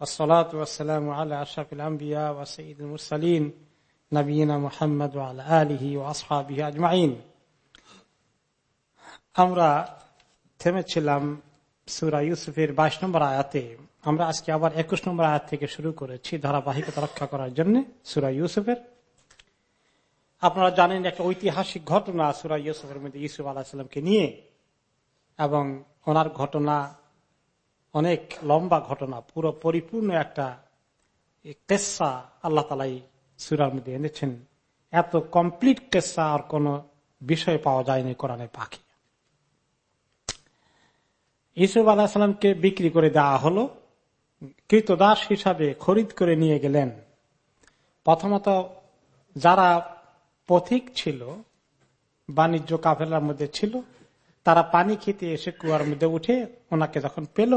والصلاة والسلام على أشرف الأنبياء وسيد المرسلين نبينا محمد وعلى آله وأصحابه أجمعين আমরা থেমেছিলাম সুরা ইউসুফের বাইশ নম্বর আয়াতে আমরা আজকে আবার একুশ নম্বর আয়াত থেকে শুরু করেছি ধারাবাহিকতা রক্ষা করার জন্য সুরা ইউসুফের আপনারা জানেন একটা ঐতিহাসিক ঘটনা সুরা ইউসুফের মধ্যে ইউসুফ আলাহিসাল্লামকে নিয়ে এবং ওনার ঘটনা অনেক লম্বা ঘটনা, পুরো পরিপূর্ণ একটা কেসা আল্লাহ তালাই সুরার মধ্যে এনেছেন। এত কমপ্লিট কেসা আর কোন বিষয় পাওয়া যায়নি কোরআনে পাখি। ইসুফ আলাহিসামকে বিক্রি করে দেওয়া হলো, কৃতদাস হিসাবে খরিদ করে নিয়ে গেলেন। প্রথমত যারা পথিক ছিল, বাণিজ্য কাফেলার মধ্যে ছিল তারা পানি খেতে এসে কুয়ার মধ্যে উঠে ওনাকে যখন পেল,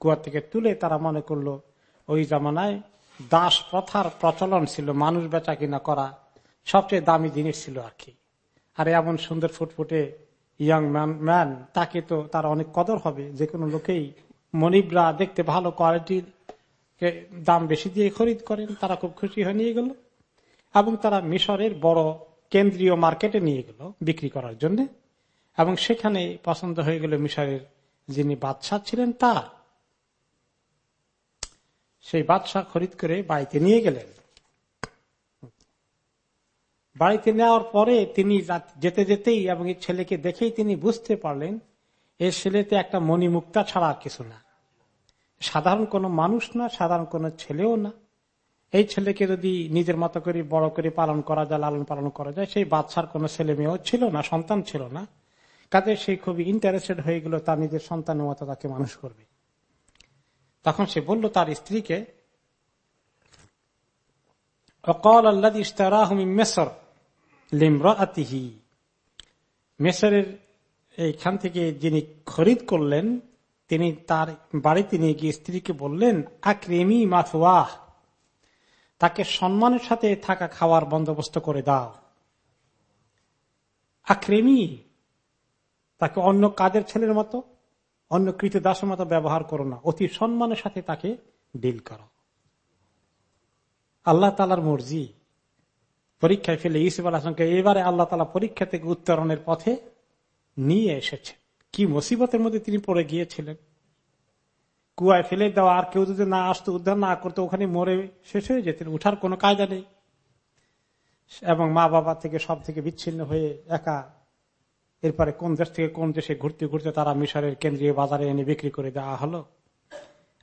কুয়ার থেকে তুলে তারা মনে করল, ওই জামানায় দাস প্রথার প্রচলন ছিল, মানুষ বেচা কিনা করা সবচেয়ে দামি জিনিস ছিল আর কি। আর এমন সুন্দর ফুটফুটে ইয়াং ম্যান ম্যান তাকে তো তার অনেক কদর হবে। যে কোনো লোকেই মনিবরা দেখতে ভালো কোয়ালিটির দাম বেশি দিয়ে খরিদ করেন, তারা খুব খুশি হয়ে নিয়ে গেল। এবং তারা মিশরের বড় কেন্দ্রীয় মার্কেটে নিয়ে গেল বিক্রি করার জন্য। এবং সেখানে পছন্দ হয়ে গেল মিশরের যিনি বাদশাহ ছিলেন তার। সেই বাদশাহ খরিদ করে বাড়িতে নিয়ে গেলেন। বাড়িতে নেওয়ার পরে তিনি যেতে যেতেই এবং এই ছেলেকে দেখেই তিনি বুঝতে পারলেন এই ছেলেতে একটা মণিমুক্তা ছাড়া আর কিছু না। সাধারণ কোনো মানুষ না, সাধারণ কোনো ছেলেও না। এই ছেলেকে যদি নিজের মতো করে বড় করে পালন করা যায়, লালন পালন করা যায়, সেই বাচ্চার কোনো ছেলে মেয়েও ছিল না, সন্তান ছিল না। কাজে সে খুবই ইন্টারেস্টেড হয়ে গেল, তার নিজের সন্তানের মতো তাকে মানুষ করবে। তখন সে বলল, তার স্ত্রীকে, অকল আল্লাহ মেসর লিমরাতিহি মেসরের এইখান থেকে যিনি খরিদ করলেন, তিনি তার বাড়িতে নিয়ে গিয়ে স্ত্রীকে বললেন, আক্রেমি মাথুয়াহ তাকে সম্মানের সাথে থাকা খাওয়ার বন্দোবস্ত করে দাও। আক্রেমি? তাকে অন্য কাজের ছেলের মতো, অন্য কৃত দাসের মতো ব্যবহার করো না। অতি সম্মানের সাথে তাকে ডিল করো। আল্লাহ তালার মর্জি। পরীক্ষায় ফেলে ইসুফ আলাহামকে এবারে আল্লাহ তালা পরীক্ষা থেকে উত্তরণের পথে নিয়ে এসেছে। কি মুসিবতের মধ্যে তিনি পড়ে গিয়েছিলেন। কুয়ায় ফেলে দেওয়া আর কেউ যদি না আসতো, উদ্ধার না করতো, ওখানে মরে শেষ হয়ে যেতেন, উঠার কোনো কায়দা নেই। এবং মা বাবা থেকে সব থেকে বিচ্ছিন্ন হয়ে একা এরপরে কোন দেশ থেকে কোন দেশে ঘুরতে ঘুরতে তারা মিশরের কেন্দ্রীয় বাজারে এনে বিক্রি করে দেওয়া হলো?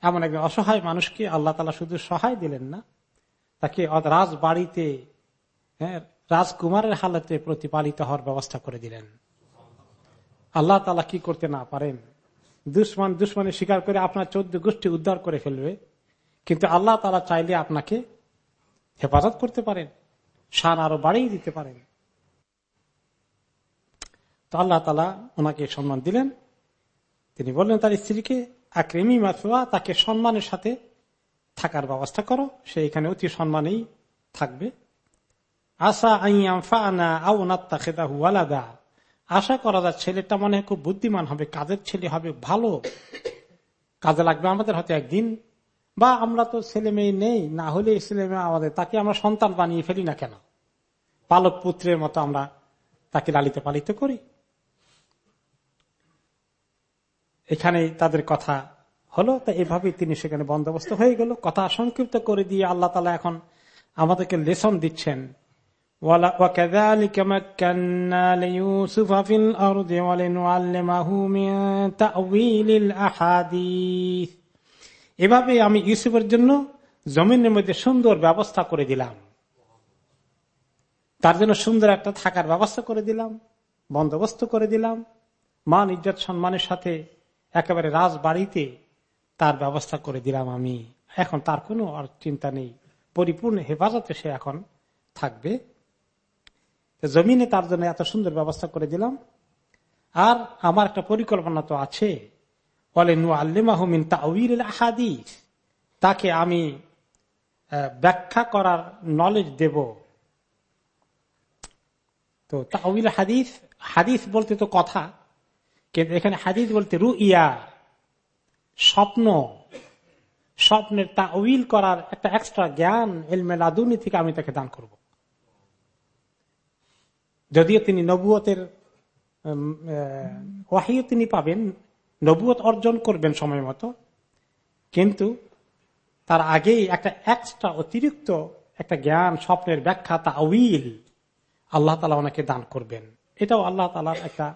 এমন একজন অসহায় মানুষকে আল্লাহ তালা শুধু সহায় দিলেন না, তাকে রাজ বাড়িতে হ্যাঁ রাজকুমারের হালতে প্রতিপালিত হওয়ার ব্যবস্থা করে দিলেন। আল্লাহ তালা কি করতে না পারেন? দুশ্মন দুশ্মনে স্বীকার করে আপনার চোদ্দ গোষ্ঠী উদ্ধার করে ফেলবে, কিন্তু আল্লাহ তালা চাইলে আপনাকে হেফাজত করতে পারেন, শান আরও বাড়িয়ে দিতে পারেন। আল্লাহ তালা ওনাকে সম্মান দিলেন। তিনি বললেন, তার স্ত্রীকে আক্রেমি মাথুয়া তাকে সম্মানের সাথে থাকার ব্যবস্থা করো। সে এখানে অতি সম্মানেই থাকবে। আশা আইয়ালাদা আশা করা যায় ছেলেটা মনে হয় খুব বুদ্ধিমান হবে, কাজের ছেলে হবে, ভালো কাজে লাগবে আমাদের হয়তো একদিন। বা আমরা তো ছেলে মেয়ে নেই, না হলে ছেলে মেয়ে আমাদের, তাকে আমরা সন্তান বানিয়ে ফেলি না কেন? পালক পুত্রের মতো আমরা তাকে লালিত পালিত করি। এখানে তাদের কথা হলো, তা এভাবেই তিনি সেখানে বন্দোবস্ত হয়ে গেল। কথা সংক্ষিপ্ত করে দিয়ে আল্লাহ তালা এখন আমাদেরকে লেসন দিচ্ছেন। এভাবে আমি ইউসুফের জন্য জমিনের মধ্যে সুন্দর ব্যবস্থা করে দিলাম। তার জন্য সুন্দর একটা থাকার ব্যবস্থা করে দিলাম, বন্দোবস্ত করে দিলাম। মান ইজ্জত সম্মানের সাথে একেবারে রাজবাড়িতে তার ব্যবস্থা করে দিলাম আমি। এখন তার কোনো আর চিন্তা নেই। পরিপূর্ণ হেফাজতে সে এখন থাকবে। জমিনে তার জন্য এত সুন্দর ব্যবস্থা করে দিলাম। আর আমার একটা পরিকল্পনা তো আছে। বলে নু আল্লিমাহমিন তাউিল হাদিস তাকে আমি ব্যাখ্যা করার নলেজ দেব। তো তাউিল হাদিস হাদিস বলতে তো কথা। কিন্তু এখানে হাদিস বলতে রু ইয়া স্বপ্ন, স্বপ্নের তাউিল করার একটা এক্সট্রা জ্ঞান এলমে লাদুনি থেকে আমি তাকে দান করব। যদিও তিনি নবুয়তের ওয়াহিও তিনি পাবেন, নবুয়ত অর্জন করবেন সময় মতো, কিন্তু তার আগেই একটা এক্সট্রা অতিরিক্ত একটা জ্ঞান, স্বপ্নের ব্যাখ্যা তা উইল আল্লাহ তালা ওনাকে দান করবেন। এটাও আল্লাহ তালার একটা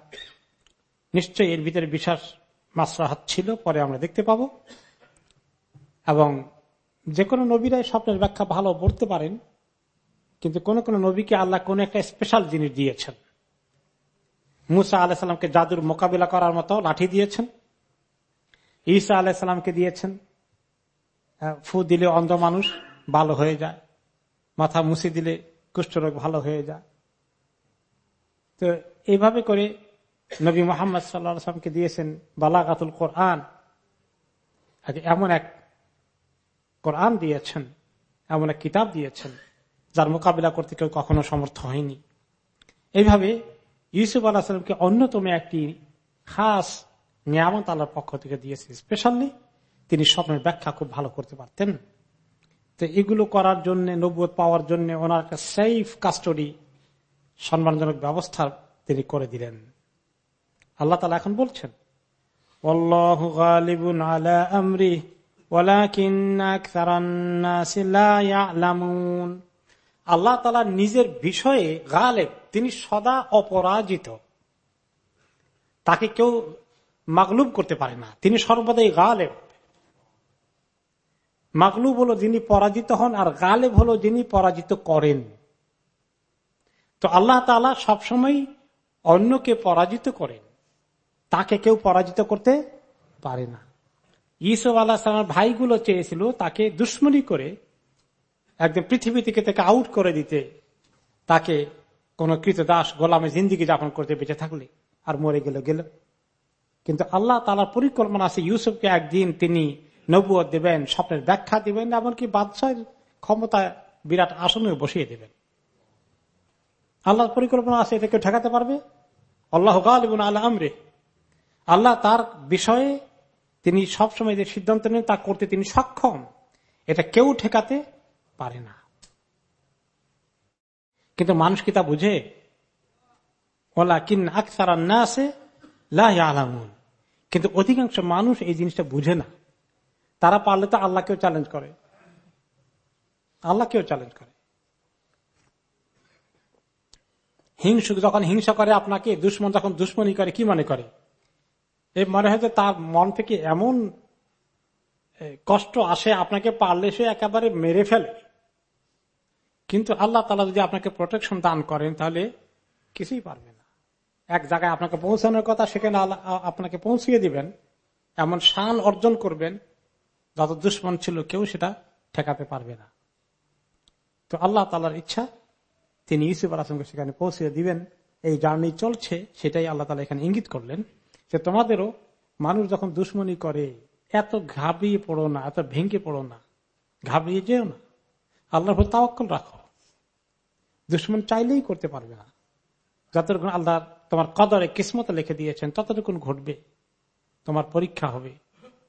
নিশ্চয়ই এর ভিতরে বিশ্বাস মাসরাহাত ছিল, পরে আমরা দেখতে পাব। এবং যে কোনো নবীরাই স্বপ্নের ব্যাখ্যা ভালো পড়তে পারেন, কিন্তু কোন কোন নবীকে আল্লাহ কোন একটা স্পেশাল জিনিস দিয়েছেন। মুসা আলাহিসাল্লামকে জাদুর মোকাবিলা করার মতো লাঠি দিয়েছেন। ঈসা আলাহিসাল্লামকে দিয়েছেন। ফু দিলে অন্ধ মানুষ ভালো হয়ে যায়। মাথা মুছি দিলে কুষ্ঠরোগ ভালো হয়ে যায়। তো এইভাবে করে নবী মোহাম্মদ সাল্লামকে দিয়েছেন বালাগাতুল কোরআন। এমন এক কোরআন দিয়েছেন, এমন এক কিতাব দিয়েছেন, যার মোকাবিলা করতে কেউ কখনো সমর্থ হয়নি। এইভাবে ইউসুফ আলাহামকে অন্যতম একটি খাস নিয়ামত আল্লাহর পক্ষ থেকে দিয়েছে। স্পেশালি তিনি স্বপ্নের ব্যাখ্যা খুব ভালো করতে পারতেন। তো এগুলো করার জন্য নব্বত পাওয়ার জন্য ওনার একটা সেফ কাস্টডি সম্মানজনক ব্যবস্থা তিনি করে দিলেন। আল্লাহ তালা এখন বলছেন আল্লাহ তালা নিজের বিষয়ে গালেব, তিনি সদা অপরাজিত। তাকে কেউ মাগলুব করতে পারে না, তিনি সর্বদাই গালেব। মাগলুব হলো যিনি পরাজিত হন আর গালেব হলো যিনি পরাজিত করেন। তো আল্লাহ তালা সবসময় অন্যকে পরাজিত করেন। তাকে কেউ পরাজিত করতে পারে না। ইসুফ আল্লাহ ভাইগুলো চেয়েছিল তাকে দুশ্মনী করে একদম পৃথিবী থেকে তাকে আউট করে দিতে। তাকে কোন কৃতদাস গোলামে জিন্দিগি যাপন করতে বেঁচে থাকলে আর মরে গেল গেল। কিন্তু আল্লাহ তালার পরিকল্পনা আছে, ইউসুফকে একদিন তিনি নবুয় দেবেন, স্বপ্নের ব্যাখ্যা দিবেন, এমনকি বাদশাহের ক্ষমতা বিরাট আসনে বসিয়ে দেবেন। আল্লাহর পরিকল্পনা আছে, এটা কেউ ঠেকাতে পারবে? আল্লাহ গালিবুন আল্লাহ আমরে আল্লাহ তার বিষয়ে তিনি সবসময় যে সিদ্ধান্ত নেন তা করতে তিনি সক্ষম। এটা কেউ ঠেকাতে পারে না। কিন্তু মানুষ কি তা বুঝে? ওলা কিন আকসার না আছে লাহমুন কিন্তু অধিকাংশ মানুষ এই জিনিসটা বুঝে না। তারা পারলে তো আল্লাহকেও চ্যালেঞ্জ করে। আল্লাহকেও চ্যালেঞ্জ করে। হিংসুক যখন হিংসা করে আপনাকে, দুশ্মন যখন দুশ্মনী করে, কি মনে করে? এই মনে হয় যে তার মন থেকে এমন কষ্ট আসে আপনাকে পারলে সে একেবারে মেরে ফেলে। কিন্তু আল্লাহ তালা যদি আপনাকে প্রোটেকশন দান করেন, তাহলে কিছুই পারবে না। এক জায়গায় আপনাকে পৌঁছানোর কথা, সেখানে আল্লাহ আপনাকে পৌঁছিয়ে দিবেন। এমন শান অর্জন করবেন, যত দুশ্মন ছিল কেউ সেটা ঠেকাতে পারবে না। তো আল্লাহ তালার ইচ্ছা, তিনি ইউসুফ আলাসমকে সেখানে পৌঁছে দিবেন। এই জার্নি চলছে, সেটাই আল্লাহ তালা এখানে ইঙ্গিত করলেন। যে তোমাদেরও মানুষ যখন দুশ্মনী করে, এত ঘাবড়িয়ে পড়ো না, এত ভেঙে পড়ো না ঘাবড়িয়ে যেও না। আল্লাহর উপর তাওয়াক্কল রাখো। দুশ্মন চাইলেই করতে পারবে না। যতটুকুন আল্লাহ তোমার কদরে কিসমতে লিখে দিয়েছেন, ততটুকুন ঘটবে। তোমার পরীক্ষা হবে।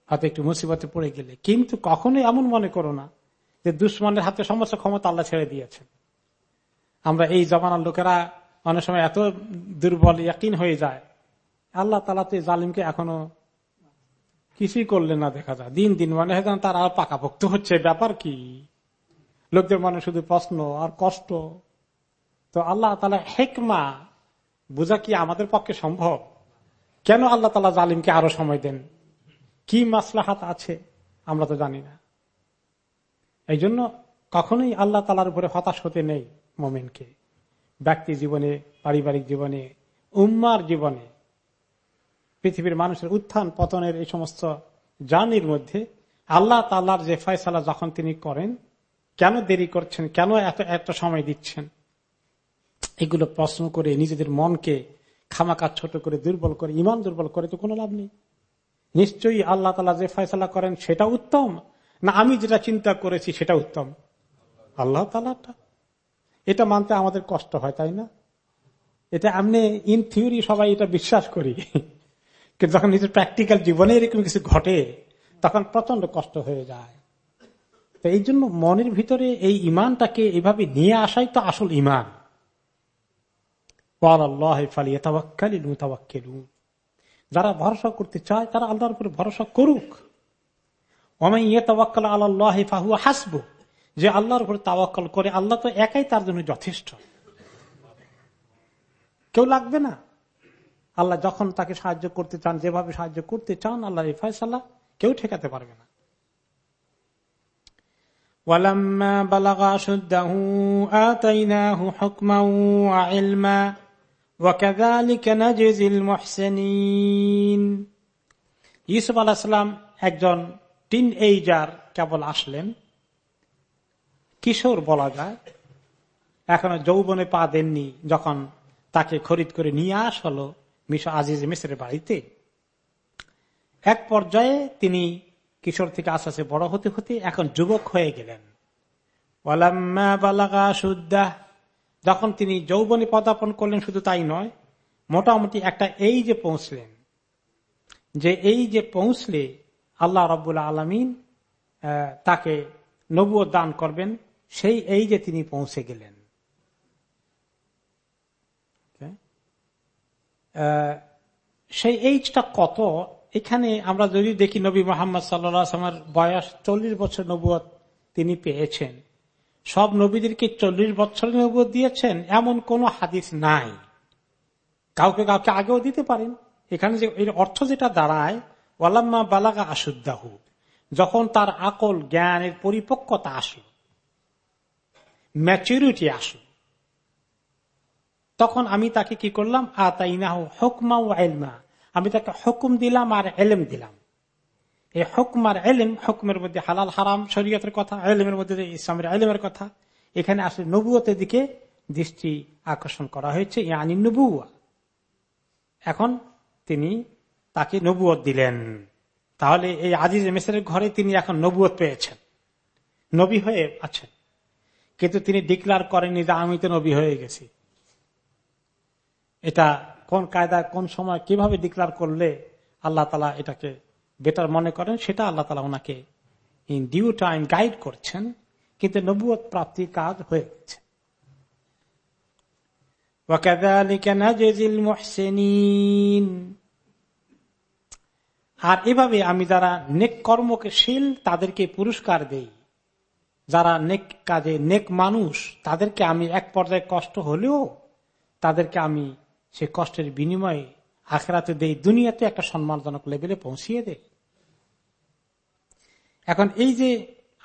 হয়তো একটু মুসিবতে পড়ে গেলে। কিন্তু কখনোই এমন মনে করো না যে দুশ্মনের হাতে সমস্ত ক্ষমতা আল্লাহ ছেড়ে দিয়েছেন। আমরা এই জমানার লোকেরা অনেক সময় এত দুর্বল, ইয়াকিন হয়ে যায়। আল্লাহ তালা তো জালিমকে এখনও কিছুই করলেন না দেখা যায়। দিন দিন মনে হয় তার আর পাকাপোক্ত হচ্ছে ব্যাপার কি? লোকদের মনে শুধু প্রশ্ন আর কষ্ট। তো আল্লাহ তালা হেকমা বোঝা কি আমাদের পক্ষে সম্ভব? কেন আল্লাহ তালা জালিমকে আরও সময় দেন? কি মাসলাহাত আছে? আমরা তো জানি না। এই জন্য কখনোই আল্লাহ তালার উপরে হতাশ হতে নেই মোমেনকে। ব্যক্তি জীবনে, পারিবারিক জীবনে, উম্মার জীবনে। পৃথিবীর মানুষের উত্থান পতনের এই সমস্ত জার্নির মধ্যে আল্লাহ তাল্লার যে ফয়সালা যখন তিনি করেন, কেন দেরি করছেন, কেন এত এত সময় দিচ্ছেন, এগুলো প্রশ্ন করে নিজেদের মনকে খামাকা ছোট করে, দুর্বল করে ইমান দুর্বল করে তো কোনো লাভ নেই। নিশ্চয়ই আল্লাহ তালা যে ফয়সলা করেন সেটা উত্তম, না আমি যেটা চিন্তা করেছি সেটা উত্তম? আল্লাহ তালাটা এটা মানতে আমাদের কষ্ট হয়, তাই না? এটা আমি ইন থিওরি সবাই এটা বিশ্বাস করি। কিন্তু যখন নিজের প্র্যাকটিক্যাল জীবনে এরকম কিছু ঘটে, তখন প্রচণ্ড কষ্ট হয়ে যায়। তো এই জন্য মনের ভিতরে এই ইমানটাকে এভাবে নিয়ে আসাই তো আসল ইমান যারা ভরসা করতে চায়, তারা আল্লাহর উপরে ভরসা করুক। হাসব যে আল্লাহর উপরে তাওয়াক্কাল করে, আল্লাহ তো একাই তার জন্য যথেষ্ট। কেউ লাগবে না। আল্লাহ যখন তাকে সাহায্য করতে চান, যেভাবে সাহায্য করতে চান, আল্লাহ ফয়সাল্লাহ কেউ ঠেকাতে পারবে না। ইউসুফ আলাহাম একজন টিন এইজার কেবল আসলেন। কিশোর বলা যায়। এখনও যৌবনে পা দেননি, যখন তাকে খরিদ করে নিয়ে আস হলো মিশো আজিজ মিসরের বাড়িতে। এক পর্যায়ে তিনি কিশোর থেকে আস্তে আস্তে বড় হতে হতে এখন যুবক হয়ে গেলেন। যখন তিনি যৌবনী পদার্পণ করলেন, শুধু তাই নয়, মোটামুটি একটা এই যে পৌঁছলেন, যে এই যে পৌঁছলে আল্লাহ রব্বুল আলমিন তাকে নবুয় দান করবেন, সেই এই যে তিনি পৌঁছে গেলেন। সেই এইজটা কত? এখানে আমরা যদি দেখি নবী মোহাম্মদ সাল্লামের বয়স চল্লিশ বছর নবুয় তিনি পেয়েছেন। সব নবীদেরকে চল্লিশ বছর নবুয় দিয়েছেন, এমন কোন হাদিস নাই। কাউকে কাউকে আগেও দিতে পারেন। এখানে যে এর অর্থ যেটা দাঁড়ায়, ওয়ালাম্মা বালাগা আসুদ্দাহু যখন তার আকল জ্ঞানের পরিপক্কতা আসলো ম্যাচুরিটি আসলো। তখন আমি তাকে কি করলাম? আতাইনাহু হকমা ও এলমা আমি তাকে হুকুম দিলাম আর এলেম দিলাম। এই হুকুম আর এলেম হুকুমের মধ্যে হালাল, হারাম, শরীয়তের কথা এলেমের মধ্যে ইসলামের এলেমের কথা, এখানে আসলে নবুয়তের দিকে দৃষ্টি আকর্ষণ করা হয়েছে। এখন তিনি তাকে নবুয়ত দিলেন। তাহলে এই আজিজ মেসের ঘরে তিনি এখন নবুয়ত পেয়েছেন। নবী হয়ে আছেন। কিন্তু তিনি ডিক্লার করেননি যে আমি তো নবী হয়ে গেছি। এটা কোন কায়দায় কোন সময় কীভাবে ডিক্লার করলে আল্লাহ তালা এটাকে বেটার মনে করেন, সেটা আল্লাহ তালা ওনাকে ইন ডিউ টাইম গাইড করছেন, কিন্তু নবুয় প্রাপ্তির কাজ হয়ে গেছে। আর এভাবে আমি যারা নেক কর্মকে শীল, তাদেরকে পুরস্কার দেই। যারা নেক কাজে নেক মানুষ, তাদেরকে আমি এক পর্যায়ে কষ্ট হলেও তাদেরকে আমি সে কষ্টের বিনিময়ে আখেরাতে দেই দুনিয়াতে একটা সম্মানজনক লেভেলে পৌঁছিয়ে দেয়। এখন এই যে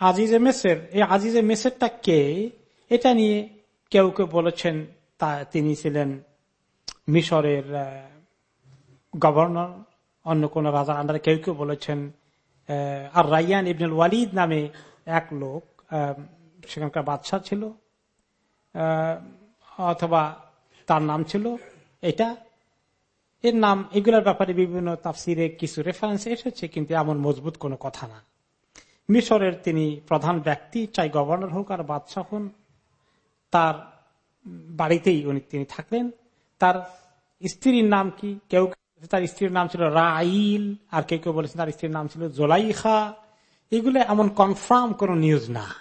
আজিজে মেসের, এই আজিজে মেসেরটা কে? এটা নিয়ে কেউ কেউ বলেছেন, তা তিনি ছিলেন মিশরের গভর্নর, অন্য কোন রাজার আন্ডারে কেউ কেউ বলেছেন আর রাইয়ান ইবনুল ওয়ালিদ নামে এক লোক সেখানকার বাদশাহ ছিল অথবা তার নাম ছিল এটা, এর নাম, এগুলোর ব্যাপারে বিভিন্ন তাফসিরে কিছু রেফারেন্স এসেছে, কিন্তু এমন মজবুত কোনো কথা না। মিশরের তিনি প্রধান ব্যক্তি, চাই গভর্নর হোক আর বাদশাহ হন, তার বাড়িতেই উনি, তিনি থাকলেন। তার স্ত্রীর নাম কি? কেউ তার স্ত্রীর নাম ছিল রাইল আর কেউ কেউ বলেছেন তার স্ত্রীর নাম ছিল জোলাইখা। এগুলো এমন কনফার্ম কোন নিউজ না।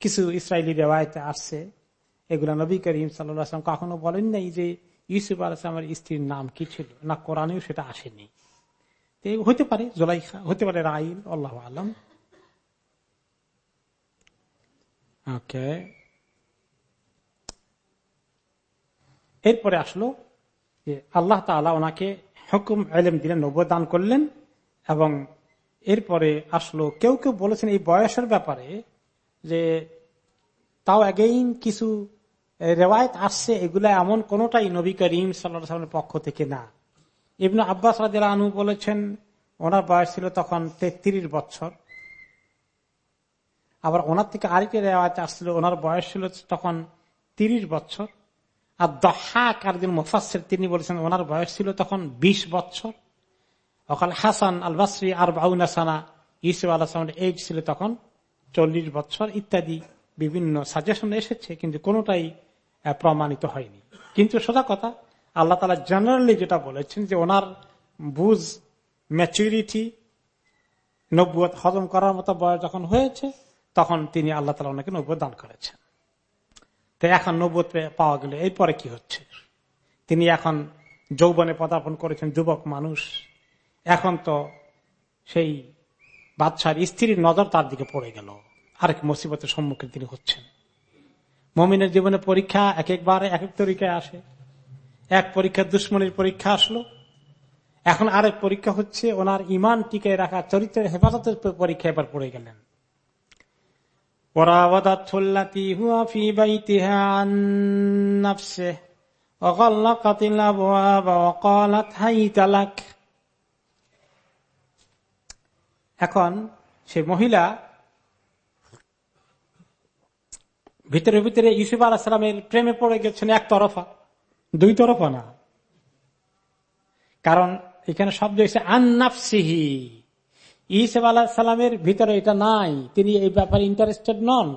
কিছু ইসরায়েলি রেওয়ায়তে আসছে। এগুলো নবী করিম সাল্লাম কখনো বলেন নাই যে ইউসুফ আলামের স্ত্রীর নাম কি ছিল? না, কোরআনেও সেটা আসেনি। হতে পারে, জোলাইখা হতে পারে রাইল, আল্লাহ আলম। এরপরে আসলো যে আল্লাহ তালা ওনাকে হুকুম আলম দিলেন নবদান করলেন এবং এরপরে আসলো, কেউ কেউ বলেছেন এই বয়সের ব্যাপারে যে তাও এগেইন কিছু রেওয়ায়ত আসছে এগুলা এমন কোনটাই নবী করিম সাল্লামের পক্ষ থেকে না। ইবনু আব্বাস রাজা আনু বলেছেন, ওনার বয়স ছিল তখন তেত্রিশ বছর। আবার ওনার থেকে আরেকটি রেওয়াজ আসছিল, ওনার বয়স ছিল তখন তিরিশ বছর। আর দহাক একদিন মুফাসের তিনি বলেছেন ওনার বয়স ছিল তখন ২০ বছর। অকাল হাসান আল বাসরি আর বাউনাসানা ইসুফ আল্লাহামের এজ ছিল তখন চল্লিশ বছর ইত্যাদি বিভিন্ন সাজেশন এসেছে, কিন্তু কোনোটাই প্রমাণিত হয়নি। কিন্তু সোজা কথা, আল্লাহ তালা জেনারেলি যেটা বলেছেন যে ওনার বুঝ ম্যাচুরিটি নব্বত হজম করার মতো বয়স যখন হয়েছে, তখন তিনি আল্লাহ তালা ওনাকে নব্বত দান করেছেন। তো এখন নব্বত পাওয়া গেলে এরপরে কি হচ্ছে? তিনি এখন যৌবনে পদার্পণ করেছেন, যুবক মানুষ। এখন তো সেই বাদশার স্ত্রীর নজর তার দিকে পড়ে গেল। আরেক মুসিবতের সম্মুখীন তিনি হচ্ছেন। মমিনের জীবনে পরীক্ষা এক একবার এক এক তরিকায় আসে। এক পরীক্ষা দুশ্মনের পরীক্ষা আসলো। এখন আরেক পরীক্ষা হচ্ছে ওনার ইমান টিকে রাখা চরিত্রের হেফাজতের পরীক্ষা এবার পড়ে গেলেন। এখন সে মহিলা ভিতরে ভিতরে ইউসুফ আলাহামের প্রেমে পড়ে গেছেন এক তরফা। দুই তরফা না। কারণ এখানে শব্দ হয়েছে আন্নাফসিহি ইসেফ আলাহ সালামের ভিতরে এটা নাই। তিনি এই ব্যাপারে ইন্টারেস্টেড নন।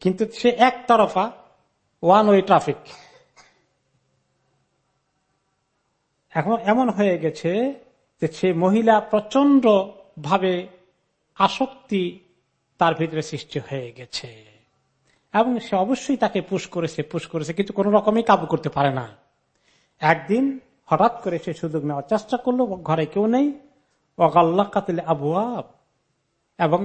কিন্তু সে এক তরফা ওয়ান ওয়ে ট্রাফিক এখন এমন হয়ে গেছে যে সে মহিলা প্রচণ্ড ভাবে আসক্তি তার ভিতরে সৃষ্টি হয়ে গেছে। এবং সে অবশ্যই তাকে পুশ করেছে পুশ করেছে, কিন্তু কোন রকমই কাবু করতে পারে না। একদিন হঠাৎ করে সে সুযোগ নেওয়ার চেষ্টা করল, ঘরে কেউ নেই। অগাল্লা কাতিলে আবু এবং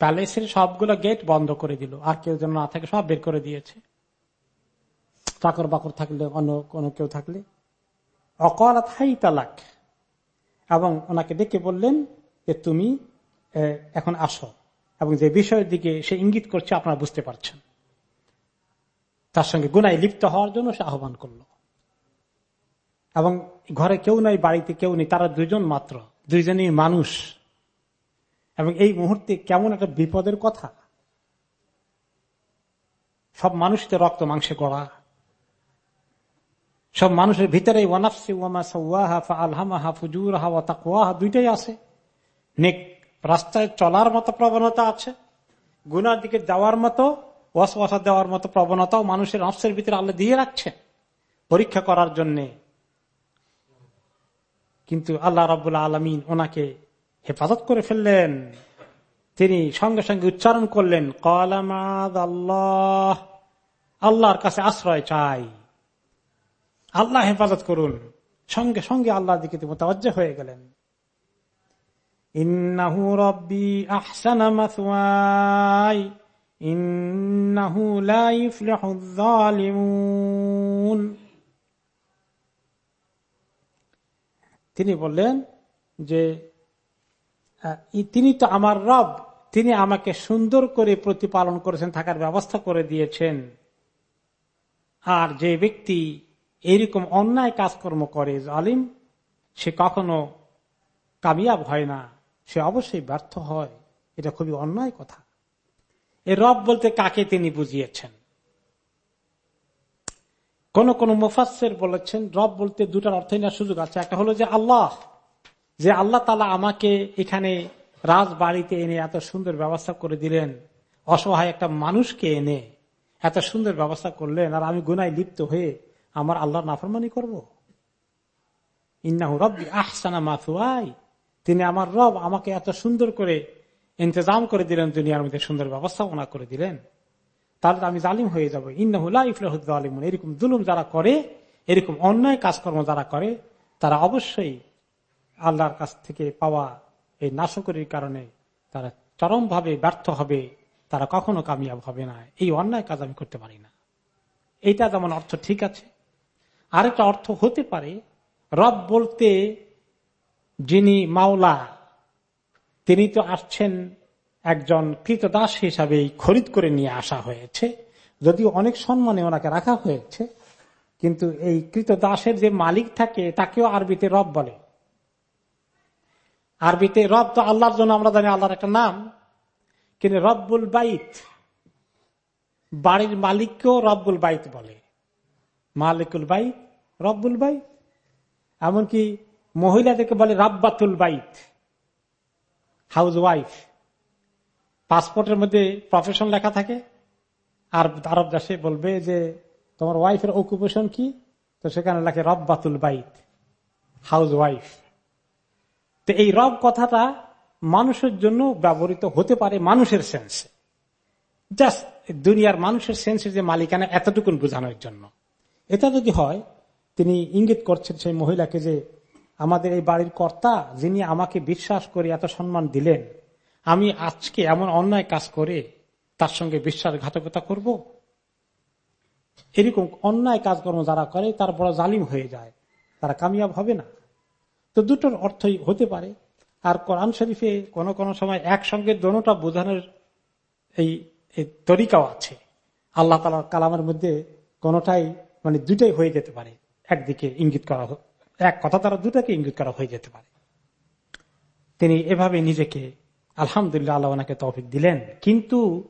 প্যালেসের সবগুলো গেট বন্ধ করে দিল, আর কেউ যেন না থাকে, সব বের করে দিয়েছে। চাকর বাকর থাকলে, অন্য কোনো কেউ থাকলে। অকলাত হাই তালাক এবং ওনাকে ডেকে বললেন যে, তুমি এখন আসো। এবং যে বিষয়ের দিকে সে ইঙ্গিত করছে, আপনারা বুঝতে পারছেন। তার সঙ্গে গুনায় লিপ্ত হওয়ার জন্য সে আহ্বান করল। এবং ঘরে কেউ নাই, বাড়িতে কেউ নেই, তারা দুজন মাত্র, দুইজনই মানুষ। এবং এই মুহূর্তে কেমন একটা বিপদের কথা। সব মানুষকে রক্ত, মাংসে গড়া। সব মানুষের ভিতরে দুইটাই আছে। নেক রাস্তায় চলার মতো প্রবণতা আছে, গুনার দিকে যাওয়ার মতো, ওয়াসওয়াসা দেওয়ার মতো প্রবণতাও মানুষের নফসের ভিতরে আল্লাহ দিয়ে রাখছে পরীক্ষা করার জন্যে। কিন্তু আল্লাহ রবুল্লা আলমিন ওনাকে হেফাজত করে ফেললেন। তিনি সঙ্গে সঙ্গে উচ্চারণ করলেন কলামাদ আল্লাহ আল্লাহর কাছে আশ্রয় চাই। আল্লাহ হেফাজত করুন। সঙ্গে সঙ্গে আল্লাহর দিকে মোতাবজ্জ হয়ে গেলেন। ইন্নাহু রব্বি আহসানা মাসওয়াই, ইন্নাহু লা ইফলিহুয যালিমুন। তিনি বললেন যে তিনি তো আমার রব, তিনি আমাকে সুন্দর করে প্রতিপালন করেছেন, থাকার ব্যবস্থা করে দিয়েছেন। আর যে ব্যক্তি এইরকম অন্যায় কাজকর্ম করে আলিম সে কখনো কামিয়াব হয় না। সে অবশ্যই ব্যর্থ হয়। এটা খুবই অন্যায় কথা। এ রব বলতে কাকে তিনি বুঝিয়েছেন? কোন কোন মুফাসের বলেছেন, রব বলতে দুটার অর্থ নেওয়ার সুযোগ আছে। একটা হলো যে আল্লাহ যে আল্লাহ তালা আমাকে এখানে রাজবাড়িতে এনে এত সুন্দর ব্যবস্থা করে দিলেন, অসহায় একটা মানুষকে এনে এত সুন্দর ব্যবস্থা করলেন, আর আমি গুনায় লিপ্ত হয়ে আমার আল্লাহর নাফরমানি করব। ইন্নাহু রব্বি আহসানা মাথুয়াই তিনি আমার রব আমাকে এত সুন্দর করে ইন্তজাম করে দিলেন দুনিয়ার মধ্যে, সুন্দর ব্যবস্থাপনা করে দিলেন। তাহলে আমি জালিম হয়ে যাব। ইন্নাহুল্লাহ ইফলাহুদ্দিমুন এরকম জুলুম যারা করে, এরকম অন্যায় কাজকর্ম যারা করে, তারা অবশ্যই আল্লাহর কাছ থেকে পাওয়া এই নাশকরির কারণে তারা চরমভাবে ব্যর্থ হবে। তারা কখনো কামিয়াব হবে না। এই অন্যায় কাজ আমি করতে পারি না। এইটা যেমন অর্থ ঠিক আছে, আরেকটা অর্থ হতে পারে, রব বলতে যিনি মাওলা, তিনি তো আসছেন একজন কৃতদাস হিসাবে খরিদ করে নিয়ে আসা হয়েছে। যদিও অনেক সম্মানে ওনাকে রাখা হয়েছে, কিন্তু এই কৃতদাসের যে মালিক থাকে, তাকেও আরবিতে রব বলে। আরবিতে রব তো আল্লাহর জন্য আমরা জানি আল্লাহর একটা নাম, কিন্তু রব্বুল বাইত, বাড়ির মালিককেও রব্বুল বাইত বলে। মালিকুল বাইত, রব্বুল বাইত। এমনকি মহিলাদেরকে বলে রাব্বাতুল বাইত হাউস ওয়াইফ পাসপোর্টের মধ্যে প্রফেশন লেখা থাকে। আর আরব দেশে বলবে যে, তোমার ওয়াইফের অকুপেশন কি? তো সেখানে লেখে রব্বাতুল বাইত হাউস ওয়াইফ তো এই রব কথাটা মানুষের জন্য ব্যবহৃত হতে পারে মানুষের সেন্সে জাস্ট দুনিয়ার মানুষের সেন্সের যে মালিকানা এতটুকুন বোঝানোর জন্য। এটা যদি হয়, তিনি ইঙ্গিত করছেন সেই মহিলাকে যে আমাদের এই বাড়ির কর্তা যিনি আমাকে বিশ্বাস করে এত সম্মান দিলেন, আমি আজকে এমন অন্যায় কাজ করে তার সঙ্গে বিশ্বাসঘাতকতা করব? এরকম অন্যায় কাজকর্ম যারা করে, তার বড় জালিম হয়ে যায়। তারা কামিয়াব হবে না। তো দুটোর অর্থই হতে পারে। আর কোরআন শরীফে কোন কোন সময় একসঙ্গে দোনোটা বোঝানোর এই তরিকাও আছে। আল্লাহ তালার কালামের মধ্যে কোনটাই মানে দুটাই হয়ে যেতে পারে। একদিকে ইঙ্গিত করা এক কথা তারা দুটাকে ইঙ্গিত করা হয়ে যেতে পারে। তিনি এভাবে নিজেকে আলহামদুলিল্লাহ আল্লাহ ওনাকে তফিক দিলেন। কিন্তু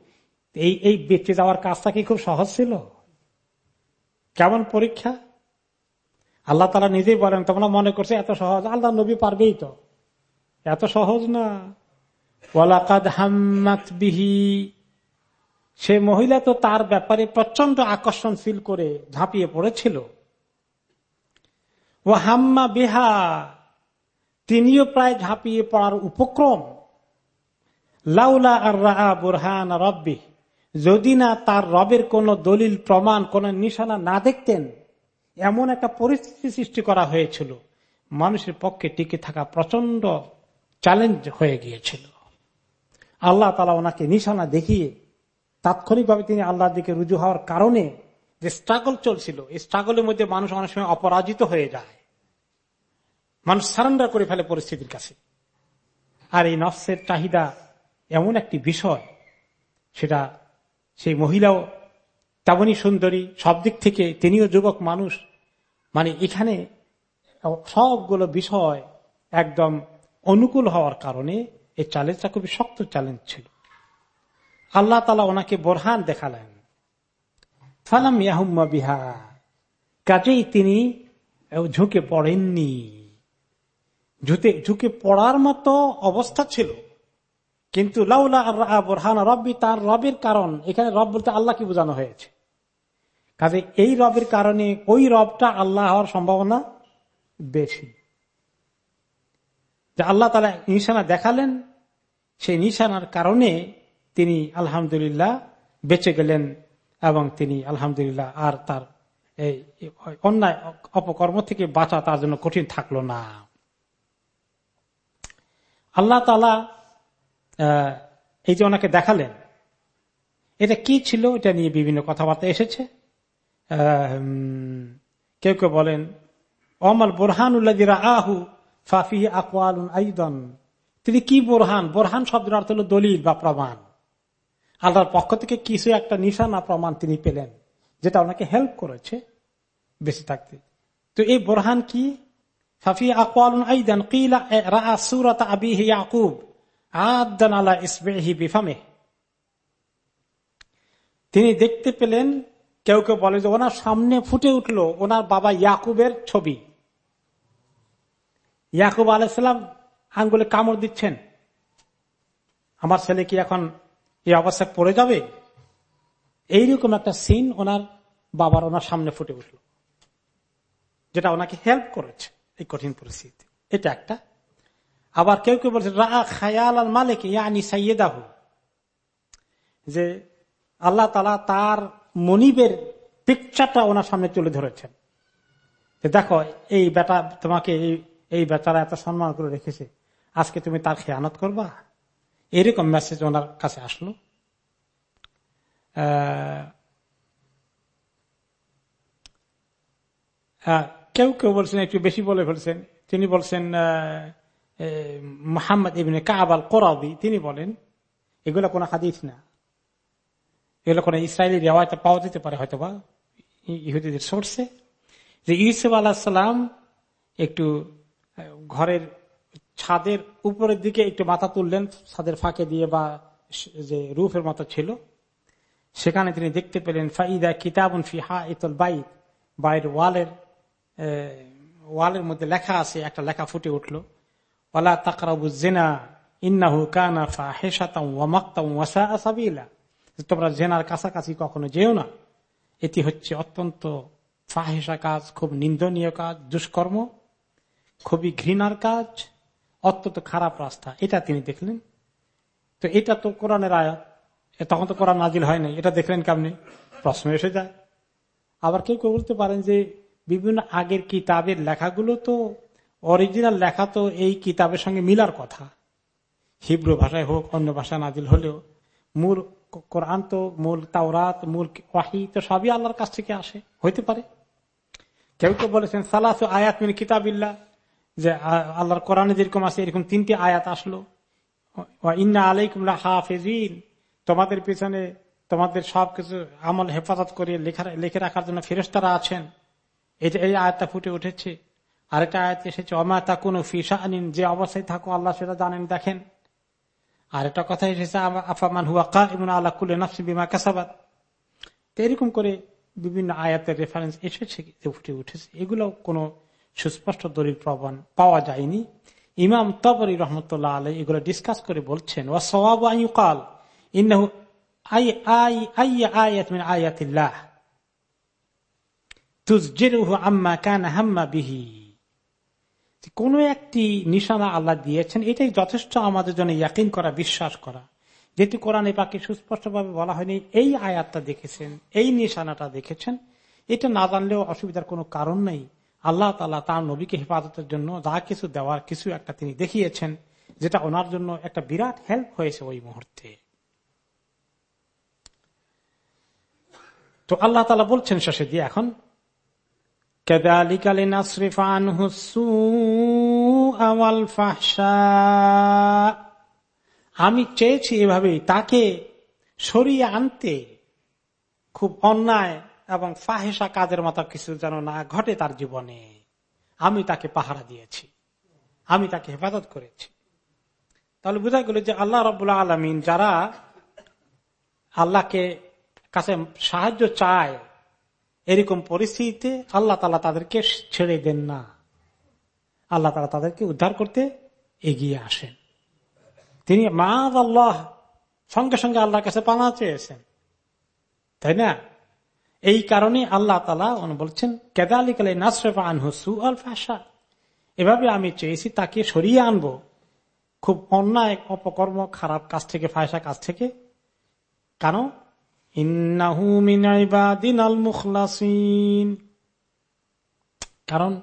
এই এই বেঁচে যাওয়ার কাজটা কি খুব সহজ ছিল? কেমন পরীক্ষা? আল্লাহ তারা নিজেই বলেন, তোমরা মনে করছে এত সহজ আল্লাহ নবী পারবেই তো। এত সহজ না। ওয়ালাকাদ হাম্মাত বিহি। সে মহিলা তো তার ব্যাপারে প্রচণ্ড আকর্ষণ ফিল করে ঝাঁপিয়ে পড়েছিল। ও হাম্মা বেহা। তিনিও প্রায় ঝাঁপিয়ে পড়ার উপক্রম। লাউলা আর রাহা বুরহান রব্বি, যদি না তার রবের কোন দলিল, প্রমাণ, কোন নিশানা না দেখতেন, এমন একটা পরিস্থিতি সৃষ্টি করা হয়েছিল। মানুষের পক্ষে টিকে থাকা প্রচণ্ড চ্যালেঞ্জ হয়ে গিয়েছিল। আল্লাহ তালা ওনাকে নিশানা দেখিয়ে তাৎক্ষণিকভাবে তিনি আল্লাহর দিকে রুজু হওয়ার কারণে যে স্ট্রাগল চলছিল, এই স্ট্রাগলের মধ্যে মানুষ অনেক সময় অপরাজিত হয়ে যায়। মানুষ সারেন্ডার করে ফেলে পরিস্থিতির কাছে। আর এই নফসের চাহিদা এমন একটি বিষয়, সেটা সেই মহিলাও তেমনই সুন্দরী, সব দিক থেকে তিনিও যুবক মানুষ মানে এখানে সবগুলো বিষয় একদম অনুকূল হওয়ার কারণে এই চ্যালেঞ্জটা খুবই শক্ত চ্যালেঞ্জ ছিল। আল্লাহ তালা ওনাকে বোরহান দেখালেন। ফালাম ইয়াহুম্মা বিহা। কাজেই তিনি ঝুঁকে পড়েননি। ঝুঁকে ঝুঁকে পড়ার মতো অবস্থা ছিল। কিন্তু লাউলা বোরহান রব্বি তার রবের কারণ, এখানে রব বলতে আল্লাহকে বোঝানো হয়েছে। কাজে এই রবের কারণে ওই রবটা আল্লাহ হওয়ার সম্ভাবনা বেশি। আল্লাহ তালা নিশানা দেখালেন, সেই নিশানার কারণে তিনি আলহামদুলিল্লাহ বেঁচে গেলেন এবং তিনি, আলহামদুলিল্লাহ, আর তার এই অন্যায়, অপকর্ম থেকে বাঁচা তার জন্য কঠিন থাকল না। আল্লাহ তালা এই যে ওনাকে দেখালেন, এটা কি ছিল এটা নিয়ে বিভিন্ন কথাবার্তা এসেছে। কেউ কেউ বলেন অমল বোরহানুল্লাহ আহু ফাফি আকওয়াল তিনি কি বোরহান? বোরহান শব্দের অর্থ হল দলিল বা প্রমাণ। আল্লাহর পক্ষ থেকে কিছু একটা নিশানা প্রমাণ তিনি পেলেন, যেটা ওনাকে হেল্প করেছে বেশি থাকতে। তো এই বোরহান কি? তিনি দেখতে পেলেন, কেউ কেউ বলে যে ওনার সামনে ফুটে উঠল ওনার বাবা ইয়াকুবের ছবি। ইয়াকুব আলাইসাল্লাম আঙ্গুলে কামড় দিচ্ছেন। আমার ছেলে কি এখন এই অবস্থায় পড়ে যাবে? এইরকম একটা সিন ওনার বাবার ওনার সামনে ফুটে উঠল, যেটা ওনাকে হেল্প করেছে এই কঠিন পরিস্থিতি এটা একটা। আবার কেউ কেউ বলছে রা খায়াল আল মালিক ইয়ানি সাইয়েদাহু যে আল্লাহ তালা তার মনিবের পিকচারটা ওনার সামনে তুলে ধরেছেন। দেখো, এই বেটা তোমাকে এই বেচারা এত সম্মান করে রেখেছে, আজকে তুমি তার খেয়ানত করবা? এরকম মেসেজ ওনার কাছে আসলো। কেউ কেউ বলছেন, একটু বেশি বলে ফেলছেন। তিনি বলছেন মোহাম্মদ ইবিনে কাবাল কোরাবি তিনি বলেন, এগুলো কোন হাদিস না। এগুলো কোন ইসরায়েলি রেওয়ায়তে পাওয়া যেতে পারে হয়তো বা ইহুদিদের সোর্সে যে ইউসুফ আলাহাম একটু ঘরের ছাদের উপরের দিকে একটু মাথা তুললেন, ছাদের ফাঁকে দিয়ে বা যে রূপের মতো ছিল। সেখানে তিনি দেখতে পেলেন, ফাইদা কিতাবুন ফি হা ইতল বাইত। বাইরের ওয়ালের ওয়ালের মধ্যে লেখা আছে, একটা লেখা ফুটে উঠল। ওলা তাকরাবু জেনা ইন্নাহু কানা ফাহেসাতাম ওয়ামাক্তাম ওয়াসা তোমরা জেনার কাছাকাছি কখনো যেও না। এটি হচ্ছে অত্যন্ত ফাহেসা কাজ, খুব নিন্দনীয় কাজ, দুষ্কর্ম, খুবই ঘৃণার কাজ। অত্যন্ত খারাপ রাস্তা। এটা তিনি দেখলেন। তো এটা তো কোরআনের আয়াত। তখন তো কোরআন নাজিল হয় নাই। এটা দেখলেন কেমনি? প্রশ্ন এসে যায়। আবার কেউ কেউ বলতে পারেন যে, বিভিন্ন আগের কিতাবের লেখাগুলো তো অরিজিনাল লেখা তো এই কিতাবের সঙ্গে মিলার কথা। হিব্রু ভাষায় হোক, অন্য ভাষায় নাজিল হলেও। মূল কোরআন তো, মূল তাওরাত, মূল ওয়াহি তো সবই আল্লাহর কাছ থেকে আসে। হইতে পারে। কেউ কেউ বলেছেন, সালাস আয়াত মিন কিতাবিল্লা যে আল্লাহর কোরআনে যেরকম আছে, এরকম তিনটি আয়াত আসলো। ইন্না আলাইকুমলা হাফেজিন তোমাদের পিছনে তোমাদের সবকিছু আমল হেফাজত করে লিখে রাখার জন্য ফেরস্তারা আছেন। এই যে, এই আয়াতটা ফুটে উঠেছে। আরেকটা আয়াত এসেছে অমা কোন ফিসা আনিন যে অবস্থায় থাকো, আল্লাহ সেটা জানেন, দেখেন। আরেকটা কথা এসেছে আফামান হুয়া কা ইমন আল্লাহ কুলে নফসি বিমা কাসাবাদ এরকম করে বিভিন্ন আয়াতের রেফারেন্স এসেছে ফুটে উঠেছে। এগুলো কোনো সুস্পষ্ট দলিল প্রমাণ পাওয়া যায়নি। ইমাম তবরি রহমতুল্লাহ আলাই এগুলো ডিসকাস করে বলছেন ও সবাব আইকাল কোন একটি নিশানা আল্লাহ দিয়েছেন, এটাই যথেষ্ট আমাদের জন্য ইয়াকিন করা, বিশ্বাস করা। যেহেতু কোরআনে পাকে সুস্পষ্টভাবে বলা হয়নি, এই আয়াতটা দেখেছেন, এই নিশানাটা দেখেছেন, এটা না জানলেও অসুবিধার কোনো কারণ নেই। আল্লাহ তালা তার নবীকে হেফাজতের জন্য যা কিছু দেওয়ার কিছু একটা তিনি দেখিয়েছেন, যেটা ওনার জন্য একটা বিরাট হেল্প হয়েছে ওই মুহূর্তে। তো আল্লাহ তালা বলছেন শেষে দিয়ে এখন আমি চেয়েছি এভাবেই তাকে সরিয়ে আনতে খুব অন্যায় এবং ফাহেসা কাজের মতো কিছু যেন না ঘটে তার জীবনে। আমি তাকে পাহারা দিয়েছি। আমি তাকে হেফাজত করেছি। তাহলে বোঝা গেল যে আল্লাহ রবাহ আলমিন যারা আল্লাহকে কাছে সাহায্য চায়, এরকম পরিস্থিতিতে আল্লাহ তালা তাদেরকে ছেড়ে দেন না। আল্লাহ তালা তাদেরকে উদ্ধার করতে এগিয়ে আসেন। তিনি মা আল্লাহ সঙ্গে সঙ্গে আল্লাহর কাছে পানা চেয়েছেন। তাই না? এই কারণে আল্লাহ তালা বলছেন কেদালি কালে নাসরেফা আনহসু আল ফাশা এভাবে আমি চেয়েছি তাকে সরিয়ে আনব। খুব অন্যায়, অপকর্ম, খারাপ কাজ থেকে ফায়সা কাজ থেকে। কেন কারণ,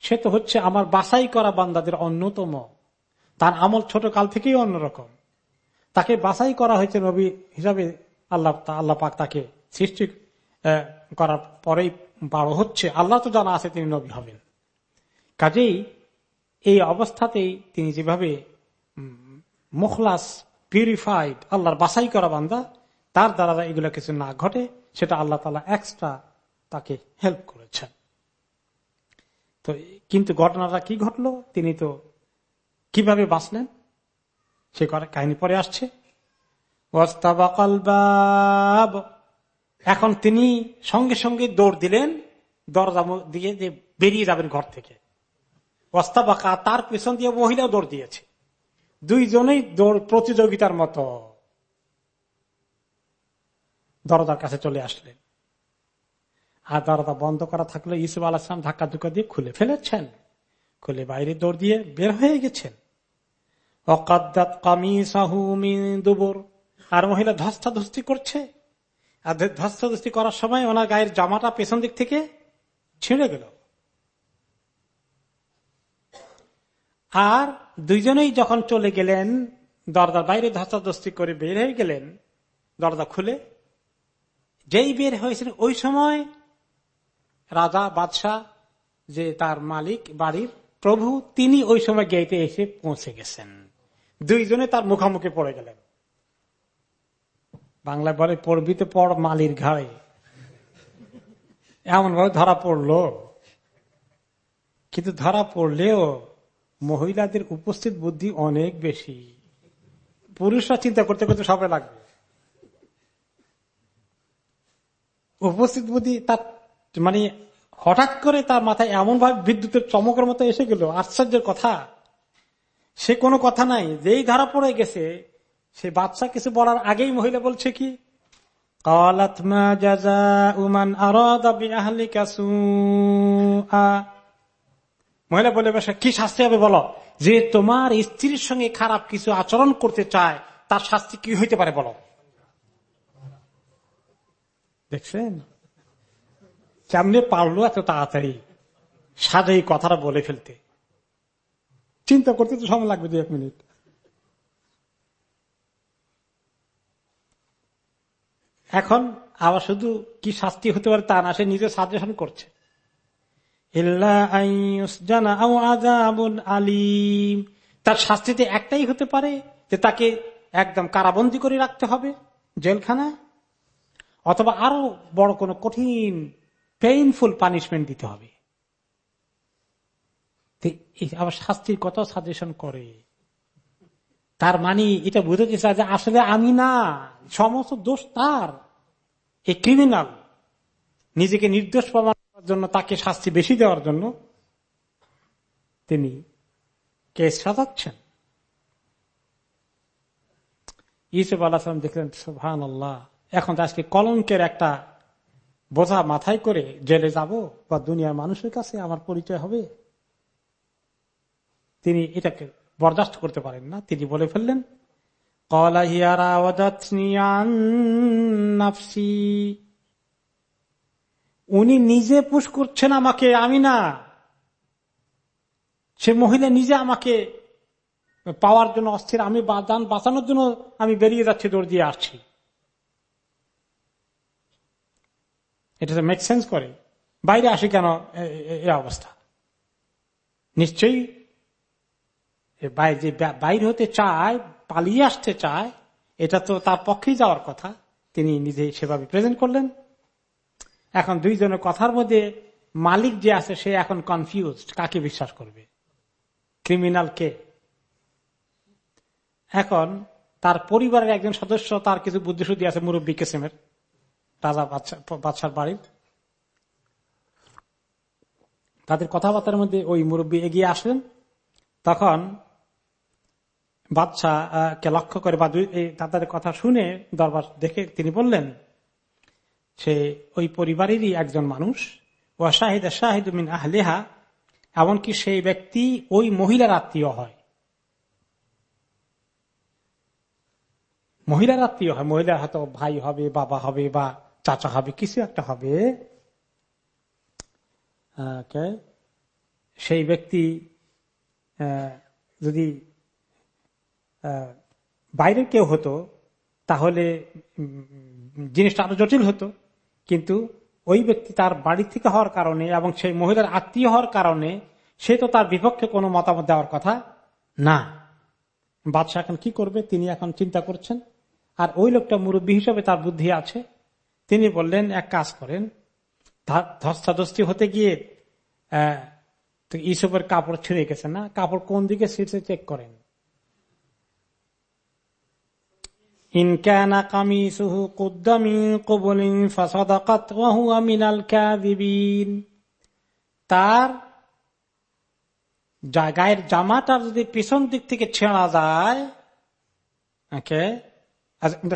সে তো হচ্ছে আমার বাসাই করা বান্দাদের অন্যতম। তার আমল ছোট কাল থেকেই অন্যরকম। তাকে বাসাই করা হয়েছে নবী হিসাবে আল্লাহ আল্লাহ পাক তাকে সৃষ্টি করার পরেই বড় হচ্ছে। আল্লাহ তো জানা আছে তিনি নবী হবেন। কাজেই এই অবস্থাতেই তিনি যেভাবে মুখলাস পিউরিফাইড আল্লাহর বাসাই করা বান্দা, তার দ্বারা এগুলো কিছু না ঘটে, সেটা আল্লাহ তালা এক্সট্রা তাকে হেল্প করেছেন। তো কিন্তু ঘটনাটা কি ঘটলো? তিনি তো কীভাবে বাঁচলেন? সে কাহিনী পরে আসছে। এখন তিনি সঙ্গে সঙ্গে দৌড় দিলেন, দরজা দিয়ে যে বেরিয়ে যাবেন ঘর থেকে। ওস্তাবাকা তার পেছন দিয়ে মহিলাও দৌড় দিয়েছে। দুইজনেই দৌড় প্রতিযোগিতার মতো দরজার কাছে চলে আসলেন। আর দরজা বন্ধ করা থাকলে ইসুফ আলাহাম ধাক্কা ধুক্কা দিয়ে খুলে ফেলেছেন। খুলে বাইরে দৌড় দিয়ে বের হয়ে গেছেন। অকাদ্দাত কামি সাহু দুবর। আর মহিলা ধস্তাধস্তি করছে। আর ধস্তাধস্তি করার সময় ওনার গায়ের জামাটা পেছন দিক থেকে ছিঁড়ে গেল। আর দুইজনেই যখন চলে গেলেন, দরজার বাইরে ধস্তাধস্তি করে বের হয়ে গেলেন, দরজা খুলে। যেই বের হয়েছেন, ওই সময় রাজা, বাদশাহ, যে তার মালিক, বাড়ির প্রভু, তিনি ওই সময় গেটে এসে পৌঁছে গেছেন। দুইজনে তার মুখামুখি পড়ে গেলেন। বাংলা বলে পড়বিতে পড় মালির ঘাড়ে। এমন ভাবে ধরা পড়ল। কিন্তু ধরা পড়লেও মহিলাদের উপস্থিত বুদ্ধি অনেক বেশি। পুরুষরা চিন্তা করতে করতে সবে লাগবে। উপস্থিত বুদ্ধি তার মানে হঠাৎ করে তার মাথায় এমন ভাবে বিদ্যুতের চমকের মতো এসে গেল, আশ্চর্যের কথা। সে কোনো কথা নাই, যেই ধরা পড়ে গেছে সে বাচ্চা কিছু বলার আগেই মহিলা বলছে কি? মহিলা বলে কি শাস্তি হবে বলো? যে তোমার স্ত্রীর সঙ্গে খারাপ কিছু আচরণ করতে চায়, তার শাস্তি কি হইতে পারে বলো? দেখছেন? কেমনে পারল এত তাড়াতাড়ি সাজে এই কথাটা বলে ফেলতে। চিন্তা করতে তো সময় লাগবে দু এক মিনিট। এখন আবার শুধু কি শাস্তি হতে পারে তা না, সে নিজে সাজেশন করছে। আলিম। তার শাস্তিতে একটাই হতে পারে যে তাকে একদম কারাবন্দি করে রাখতে হবে জেলখানায়, অথবা আরও বড় কোনো কঠিন পেইনফুল পানিশমেন্ট দিতে হবে। আবার শাস্তির কত সাজেশন করে। তার মানে এটা বুঝতে চায় যে আসলে আমি না, সমস্ত দোষ তার। এই ক্রিমিনাল নিজেকে নির্দোষ প্রমাণ জন্য, তাকে শাস্তি বেশি দেওয়ার জন্য তিনি কেস সাজাচ্ছেন। ইসুফ আল্লাহ দেখলেন সুহান আল্লাহ এখন আজকে কলঙ্কের একটা বোঝা মাথায় করে জেলে যাব বা দুনিয়ার মানুষের কাছে আমার পরিচয় হবে। তিনি এটাকে বরদাস্ত করতে পারেন না। তিনি বলে ফেললেন উনি নিজে পুশ করছেন আমাকে, আমি না। সে মহিলা নিজে আমাকে পাওয়ার জন্য অস্থির, আমি যান বাঁচানোর জন্য আমি বেরিয়ে যাচ্ছি, দৌড় দিয়ে আসছি। এটা তো মেক সেন্স করে। বাইরে আসি কেন? এই অবস্থা। নিশ্চয়ই যে বাইরে হতে চায়, পালিয়ে আসতে চায়, এটা তো তার পক্ষেই যাওয়ার কথা। তিনি নিজে সেভাবে প্রেজেন্ট করলেন। এখন দুইজনের কথার মধ্যে মালিক যে আছে, সে এখন কনফিউজ কাকে বিশ্বাস করবে? ক্রিমিনাল কে? এখন তার পরিবারের একজন সদস্য, তার কিছু বুদ্ধিশুদ্ধি আছে, মুরব্বী কেসেমের, রাজা বাদশার বাড়ির। তাদের কথাবার্তার মধ্যে ওই মুরব্বী এগিয়ে আসলেন। তখন বাদশাহকে লক্ষ্য করে বা তাদের কথা শুনে দরবার দেখে তিনি বললেন, সে ওই পরিবারেরই একজন মানুষ। ও শাহিদ শাহিদ মিন আহলেহা। এমনকি সেই ব্যক্তি ওই মহিলার আত্মীয় হয়। মহিলার আত্মীয় হয়। মহিলার হয়তো ভাই হবে, বাবা হবে বা চাচা হবে, কিছু একটা হবে। সেই ব্যক্তি যদি বাইরের কেউ হতো, তাহলে জিনিসটা আরও জটিল হতো। কিন্তু ওই ব্যক্তি তার বাড়ি থেকে হওয়ার কারণে এবং সেই মহিলার আত্মীয় হওয়ার কারণে সে তো তার বিপক্ষে কোনো মতামত দেওয়ার কথা না। বাদশাহ এখন কি করবে, তিনি এখন চিন্তা করছেন। আর ওই লোকটা মুরব্বী হিসেবে তার বুদ্ধি আছে। তিনি বললেন, এক কাজ করেন ধস্তাধস্তি হতে গিয়ে ইসবের কাপড় ছিঁড়ে গেছে না? কাপড় কোন দিকে ছিঁড়ছে চেক করেন। তার গায়ের জামাটা যদি পিছন দিক থেকে ছেঁড়া যায়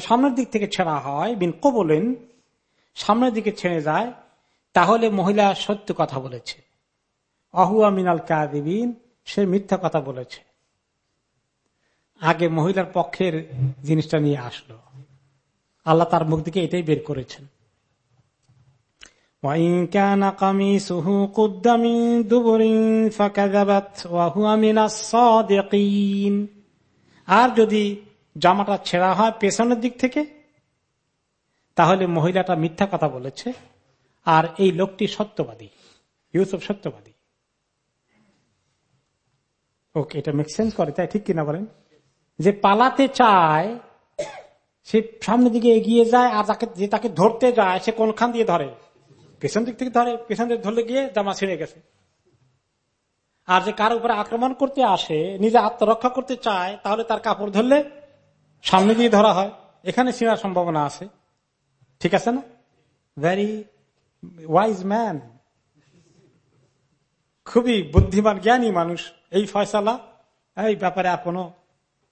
সামনের দিক থেকে ছেঁড়া হয় বিন কবলেন, সামনের দিকে ছেড়ে যায়, তাহলে মহিলা সত্য কথা বলেছে। অহুয়া মিনাল কাদিবিন সে মিথ্যা কথা বলেছে। আগে মহিলার পক্ষের জিনিসটা নিয়ে আসলো। আল্লাহ তার মুখ দিকে এটাই বের করেছেন। আর যদি জামাটা ছেঁড়া হয় পেছনের দিক থেকে, তাহলে মহিলাটা মিথ্যা কথা বলেছে। আর এই লোকটি সত্যবাদী, ইউসুফ সত্যবাদী। ওকে, এটা মেক সেন্স করে, তাই ঠিক কিনা বলেন? যে পালাতে চায়, সে সামনের দিকে এগিয়ে যায় আর তাকে যে তাকে ধরতে যায়, সে কোনখান দিয়ে ধরে? পেছন দিক থেকে ধরে, পেছন দিকে ধরলে গিয়ে জামা ছিঁড়ে গেছে। আর যে কার উপরে আক্রমণ করতে আসে, নিজে আত্মরক্ষা করতে চায়, তাহলে তার কাপড় ধরলে সামনে দিয়ে ধরা হয়। এখানে ছিঁড়ার সম্ভাবনা আছে। ঠিক আছে না? ভেরি ওয়াইজ ম্যান খুবই বুদ্ধিমান, জ্ঞানী মানুষ। এই ফয়সালা, এই ব্যাপারে কোনো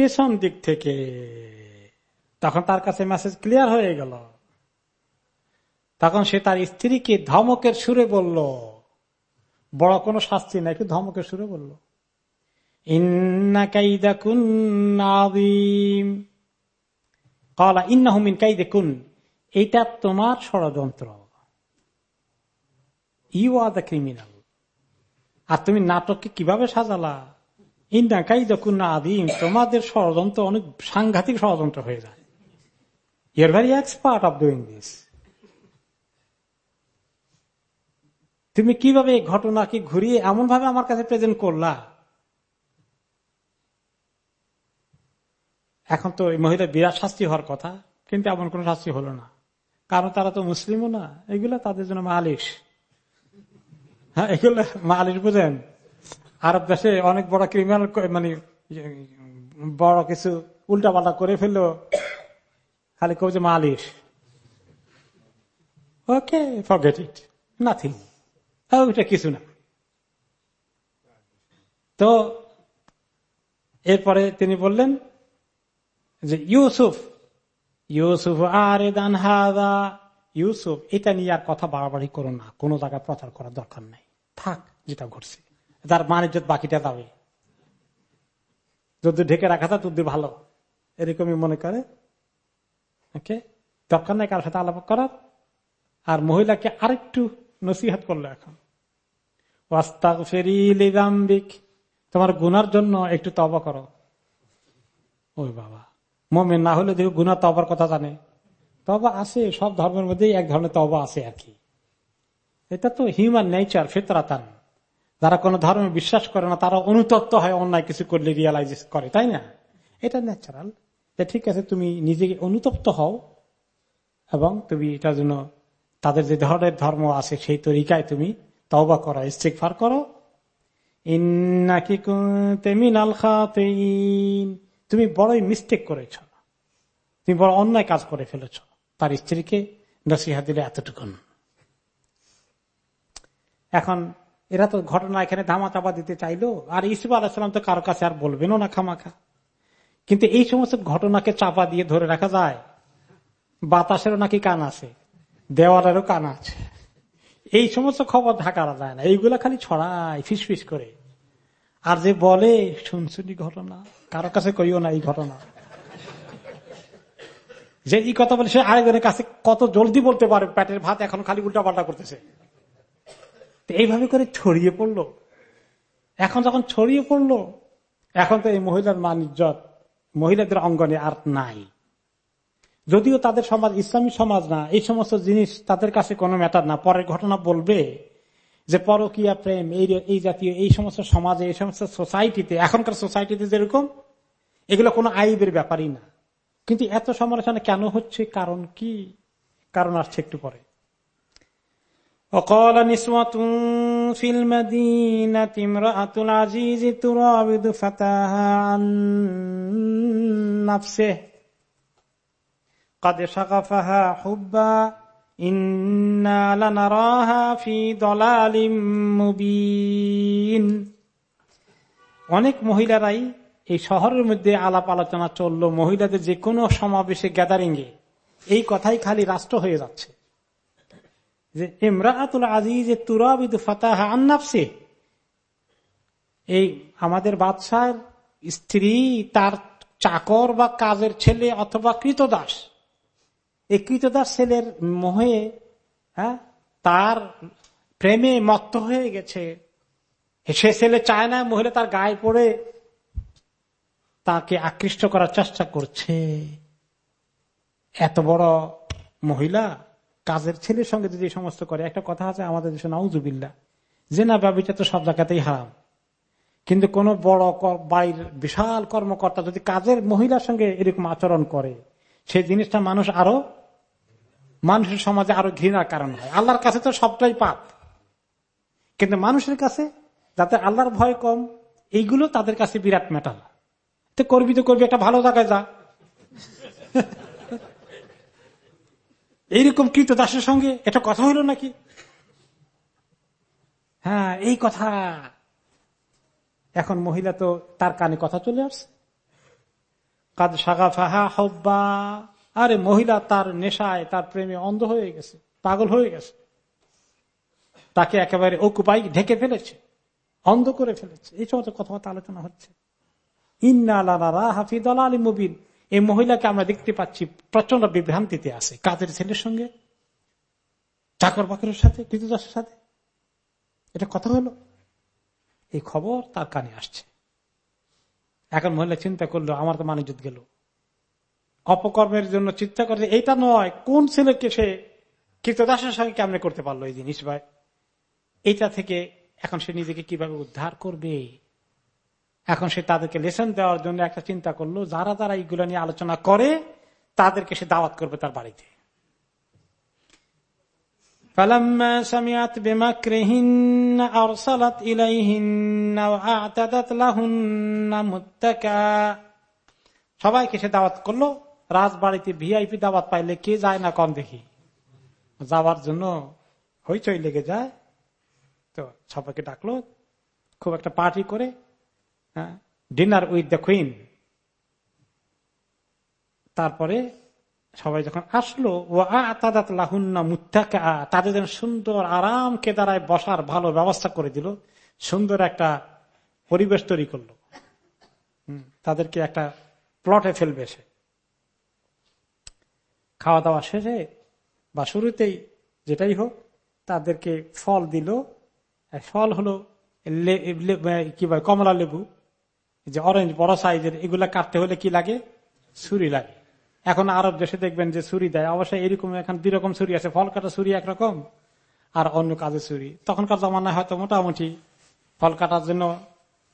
পেছন দিক থেকে। তখন তার কাছে মেসেজ ক্লিয়ার হয়ে গেল। তখন সে তার স্ত্রীকে ধমকের সুরে বলল, বড় কোনো শাস্তি না, একটু ধমকের সুরে বলল। ইন্না কাইদা কুন কলা ইন্না হুমিন কাইদে কুন এইটা তোমার ষড়যন্ত্র। You are the criminal. আর তুমি নাটককে কীভাবে সাজালা? তোমাদের ষড়যন্ত্র অনেক সাংঘাতিক ষড়যন্ত্র হয়ে যায়। Your very expert of doing this তুমি কীভাবে এই ঘটনাকে ঘুরিয়ে এমন ভাবে আমার কাছে প্রেজেন্ট করলা? এখন তো এই মহিলা বিরাট শাস্তি হওয়ার কথা, কিন্তু এমন কোন শাস্তি হলো না। কারণ তারা তো মুসলিমও না, এগুলো তাদের জন্য মালিশ। হ্যাঁ এগুলো মালিশ বুঝেন? আরব দেশে অনেক বড় ক্রিমিনাল মানে বড় কিছু উল্টা পাল্টা করে ফেলল। খালি কেউ যে মালিশ। ওকে ফরগেট ইট নাথিং ওইটা কিছু না। তো, এরপরে তিনি বললেন যে, ইউসুফ ইউসুফ, আরে দান হাদা। ইউসুফ, এটা নিয়ে আর কথা বাড়াবাড়ি করো না। কোনো জায়গায় প্রচার করার দরকার নেই। থাক, যেটা ঘটছে। তার মানিজ্য বাকিটা দাবে যদি ঢেকে রাখা তা তুই ভালো। এরকমই মনে করে। ওকে দরকার নেই সাথে আলাপ করার। আর মহিলাকে আরেকটু নসিহাত করল এখন। তোমার গুনার জন্য একটু তবা করো। ওই বাবা। মোমেন না হলে দেখো গুনা তবার কথা জানে। তবা আছে, সব ধর্মের মধ্যেই এক ধরনের তবা আছে আর কি। এটা তো হিউম্যান নেচার ফেতরাতান। যারা কোন ধর্মে বিশ্বাস করে না, তারা অনুতপ্ত হয় অন্যায় কিছু করলে রিয়ালাইজ করে, তাই না? এটা ন্যাচারাল ঠিক আছে, তুমি নিজেকে অনুতপ্ত হও এবং তুমি এটার জন্য তাদের যে ধরনের ধর্ম আছে, সেই তরিকায় তুমি তওবা করো ইস্তেকফার করো। তুমি বড়ই মিস্টেক করেছ। তুমি বড় অন্যায় কাজ করে ফেলেছ। তার স্ত্রীকে নসিহা দিলে এতটুকুন। এখন এরা তো ঘটনা এখানে ধামা চাপা দিতে চাইলো। আর ইসুফ আলাহিসাম তো কারও কাছে আর বলবেনও না খামাখা। কিন্তু এই সমস্ত ঘটনাকে চাপা দিয়ে ধরে রাখা যায়। বাতাসেরও নাকি কান আছে, দেওয়ালেরও কান আছে। এই সমস্ত খবর ঢাকা যায় না। এইগুলা খালি ছড়ায় ফিস ফিস করে। আর যে বলে, শুনশুনি ঘটনা, কারও কাছে করিও না এই ঘটনা। যে এই কথা বলে সে আরেকজনের কাছে কত জলদি বলতে পারে প্যাটের ভাত এখন খালি উল্টা পাল্টা করতেছে। এইভাবে করে ছড়িয়ে পড়ল। এখন যখন ছড়িয়ে পড়ল, এখন তো এই মহিলার মান ইজ্জত, মহিলাদের অঙ্গনে আর নাই। যদিও তাদের সমাজ ইসলামী সমাজ না, এই সমস্ত জিনিস তাদের কাছে কোনো ম্যাটার না। পরের ঘটনা বলবে যে পরকিয়া প্রেম, এই এই জাতীয়, এই সমস্ত সমাজে, এই সমস্ত সোসাইটিতে, এখনকার সোসাইটিতে যেরকম, এগুলো কোনো আইবের ব্যাপারই না। কিন্তু এত সমালোচনা কেন হচ্ছে, কারণ কি? কারণ আসছে একটু পরে। وقال نسوة في المدينة امرأة العزيز تراود فتاها عن نفسه قد شغفها حبا إنا لنراها في ضلال مبين অনেক মহিলারাই এই শহরের মধ্যে আলাপ আলোচনা চললো মহিলাদের যে কোনো সমাবেশে গ্যাদারিং এ এই কথাই খালি রাষ্ট্র হয়ে যাচ্ছে যে ইমরাতুল আজিজ তুরাবিদ ফাতাহ আন্নাফসে এই আমাদের বাদশাহ স্ত্রী, তার চাকর বা কাজের ছেলে অথবা কৃতদাস। এই কৃতদাস ছেলের মোহে হ্যাঁ তার প্রেমে মত্ত হয়ে গেছে। সে ছেলে চায় না মহিলা তার গায়ে পড়ে তাকে আকৃষ্ট করার চেষ্টা করছে। এত বড় মহিলা কাজের ছেলের সঙ্গে যদি সমস্ত করে, একটা কথা আছে আমাদের দেশে, নাউজুবিল্লা। না ব্যবচার তো সব জায়গাতেই হারাম। কিন্তু কোন বড় বাড়ির বিশাল কর্মকর্তা যদি কাজের মহিলার সঙ্গে এরকম আচরণ করে, সেই জিনিসটা মানুষ আরও, মানুষের সমাজে আরও ঘৃণার কারণ হয়। আল্লাহর কাছে তো সবটাই পাপ। কিন্তু মানুষের কাছে, যাতে আল্লাহর ভয় কম, এইগুলো তাদের কাছে বিরাট মেটাল তো করবি তো করবি, একটা ভালো জায়গায় যা। এইরকম কৃত দাসের সঙ্গে এটা কথা হইল নাকি? হ্যাঁ এই কথা। এখন মহিলা তো তার কানে কথা চলে আসছে। কাজ সাগা ফাহা হব্বা। আরে মহিলা তার নেশায়, তার প্রেমে অন্ধ হয়ে গেছে, পাগল হয়ে গেছে। তাকে একেবারে ওকুপাই ঢেকে ফেলেছে, অন্ধ করে ফেলেছে। এই সমস্ত কথাবার্তা আলোচনা হচ্ছে। ইন্না হাফিদ আলী মুবিন। এই মহিলাকে আমরা দেখতে পাচ্ছি প্রচণ্ড বিভ্রান্তিতে আছে। কাজের ছেলের সঙ্গে? চাকর বাকরের সাথে? কৃতদাসের সাথে? এটা কথা হলো? এই খবর তার কানে আসছে। এখন মহিলা চিন্তা করল, আমার তো মানুষ গেল। অপকর্মের জন্য চিন্তা করে এইটা নয়, কোন ছেলেকে সে কৃতদাসের সঙ্গে কেমনে করতে পারল এই জিনিস ভাই? এটা থেকে এখন সে নিজেকে কীভাবে উদ্ধার করবে? এখন সে তাদেরকে লেসন দেওয়ার জন্য একটা চিন্তা করলো যারা যারা এইগুলো নিয়ে আলোচনা করে তাদেরকে সে দাওয়াত করবে তার বাড়িতে فلما سمعت بمكرهن أرسلت إليهن وأعتدت لهن متكا সবাইকে সে দাওয়াত করলো রাজবাড়িতে ভিআইপি দাওয়াত পাইলে কে যায় না কম দেখি যাওয়ার জন্য হইচই লেগে যায় তো সবাইকে ডাকলো খুব একটা পার্টি করে ডিনার উইথ দ্য কুইন তারপরে সবাই যখন আসলো ও আতাদাত লাহুন্না মুত্তাকা তাদের যেন সুন্দর আরাম কেদারায় বসার ভালো ব্যবস্থা করে দিল, সুন্দর একটা পরিবেশ তৈরি করল। তাদেরকে একটা প্লটে ফেলবে সে। খাওয়া দাওয়া শেষে বা শুরুতেই যেটাই হোক, তাদেরকে ফল দিল। ফল হলো কি বলে কমলা লেবু যে অরেঞ্জ বড় সাইজের এগুলা কাটতে হলে কি লাগে? ছুরি লাগে। এখন আরব দেশে দেখবেন যে ছুরি দেয়। অবশ্যই এরকম এখন দুই রকম ছুরি আছে। ফল কাটা ছুরি একরকম আর অন্য কাজের ছুরি। তখনকার জমানায় হয়তো মোটামুটি ফল কাটার জন্য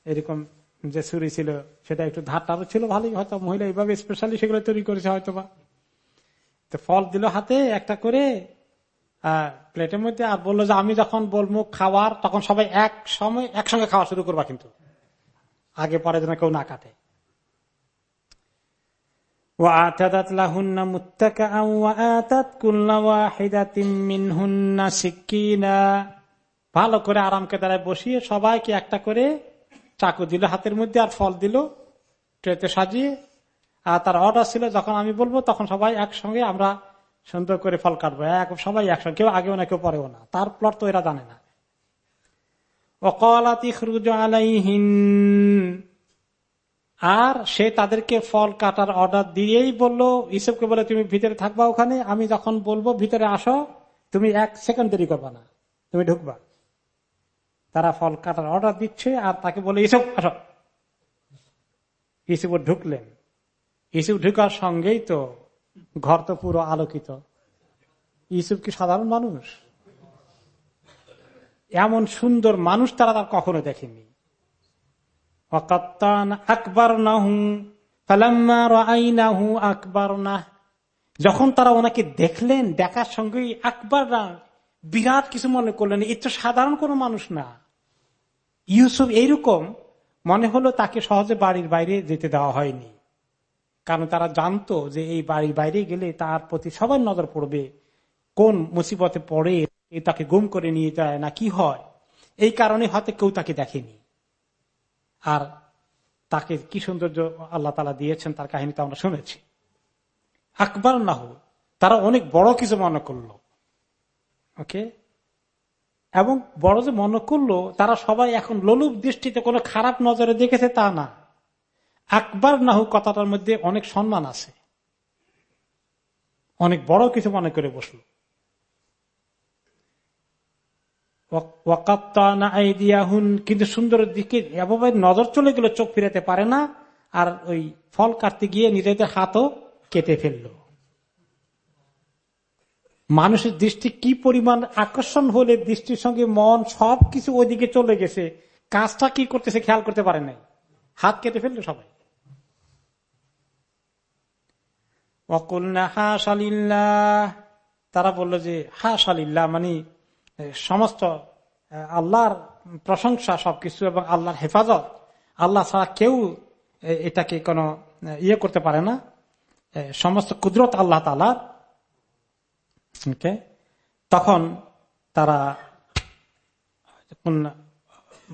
এরকম যে ছুরি ছিল, সেটা একটু ধারটারও ছিল ভালোই। হয়তো মহিলা এইভাবে স্পেশালি সেগুলো তৈরি করেছে হয়তো বা তো ফল দিল হাতে একটা করে প্লেটের মধ্যে আর বলল যে আমি যখন বলব খাওয়ার, তখন সবাই এক সময়, একসঙ্গে খাওয়া শুরু করবা কিন্তু। আগে পরে যেন কেউ না কাটে وآتت لهن متكئا وآتت كل واحدة منهن سكينا ভালো করে আরামকে দ্বারা বসিয়ে সবাইকে একটা করে চাকু দিল হাতের মধ্যে আর ফল দিল ট্রেতে সাজিয়ে আর তার অর্ডার ছিল যখন আমি বলবো তখন সবাই একসঙ্গে আমরা সুন্দর করে ফল কাটবো এক সবাই একসঙ্গে কেউ আগেও না কেউ পরেও না তার প্লট তো এরা জানে না অকলাতি খরুজ আলাইহিন আর সে তাদেরকে ফল কাটার অর্ডার দিয়েই বলল ইসবকে বলে, তুমি ভিতরে থাকবা ওখানে, আমি যখন বলব ভিতরে আসো, তুমি এক সেকেন্ড দেরি করবা না, তুমি ঢুকবা। তারা ফল কাটার অর্ডার দিচ্ছে আর তাকে বলে ইসব আসো। ইসুব ঢুকলেন। ইসুব ঢুকার সঙ্গেই তো ঘর তো পুরো আলোকিত। ইসুব কি সাধারণ মানুষ? এমন সুন্দর মানুষ তারা তার কখনো দেখেনি আকবর নাহু আকবর না যখন তারা ওনাকে দেখলেন, দেখার সঙ্গে আকবর বিরাট কিছু মনে করলেন, এ তো সাধারণ কোনো মানুষ না। ইউসুফ এইরকম, মনে হলো তাকে সহজে বাড়ির বাইরে যেতে দেওয়া হয়নি। কারণ তারা জানতো যে এই বাড়ির বাইরে গেলে তার প্রতি সবার নজর পড়বে, কোন মুসিবতে পড়ে। তাকে গুম করে নিয়ে যায় না, কি হয়? এই কারণে হয়তো কেউ তাকে দেখেনি। আর তাকে কি সৌন্দর্য আল্লাহ তালা দিয়েছেন তার কাহিনী তো আমরা শুনেছি। আকবর না হোক তারা অনেক বড় কিছু মনে করল, ওকে? এবং বড় যে মনে করল, তারা সবাই এখন লোলুপ দৃষ্টিতে কোনো খারাপ নজরে দেখেছে তা না। আকবর না হোক কথাটার মধ্যে অনেক সম্মান আছে। অনেক বড় কিছু মনে করে বসল। কিন্তু সুন্দরের দিকে এভাবে নজর চলে গেল, চোখ ফিরাতে পারে না, আর ওই ফল কাটতে গিয়ে নিজেদের হাতও কেটে ফেলল। মানুষের দৃষ্টি কি পরিমাণ আকর্ষণ হলে দৃষ্টির সঙ্গে মন সবকিছু ওইদিকে চলে গেছে, কাজটা কি করতেছে খেয়াল করতে পারে নাই। হাত কেটে ফেলল সবাই। অকুলনা হা সালিল্লা তারা বলল যে হা শালিল্লাহ মানে সমস্ত আল্লাহর প্রশংসা সবকিছু এবং আল্লাহর হেফাজত, আল্লাহ ছাড়া কেউ এটাকে কোনো ইয়ে করতে পারে না। সমস্ত কুদরত আল্লাহ তালার? তখন তারা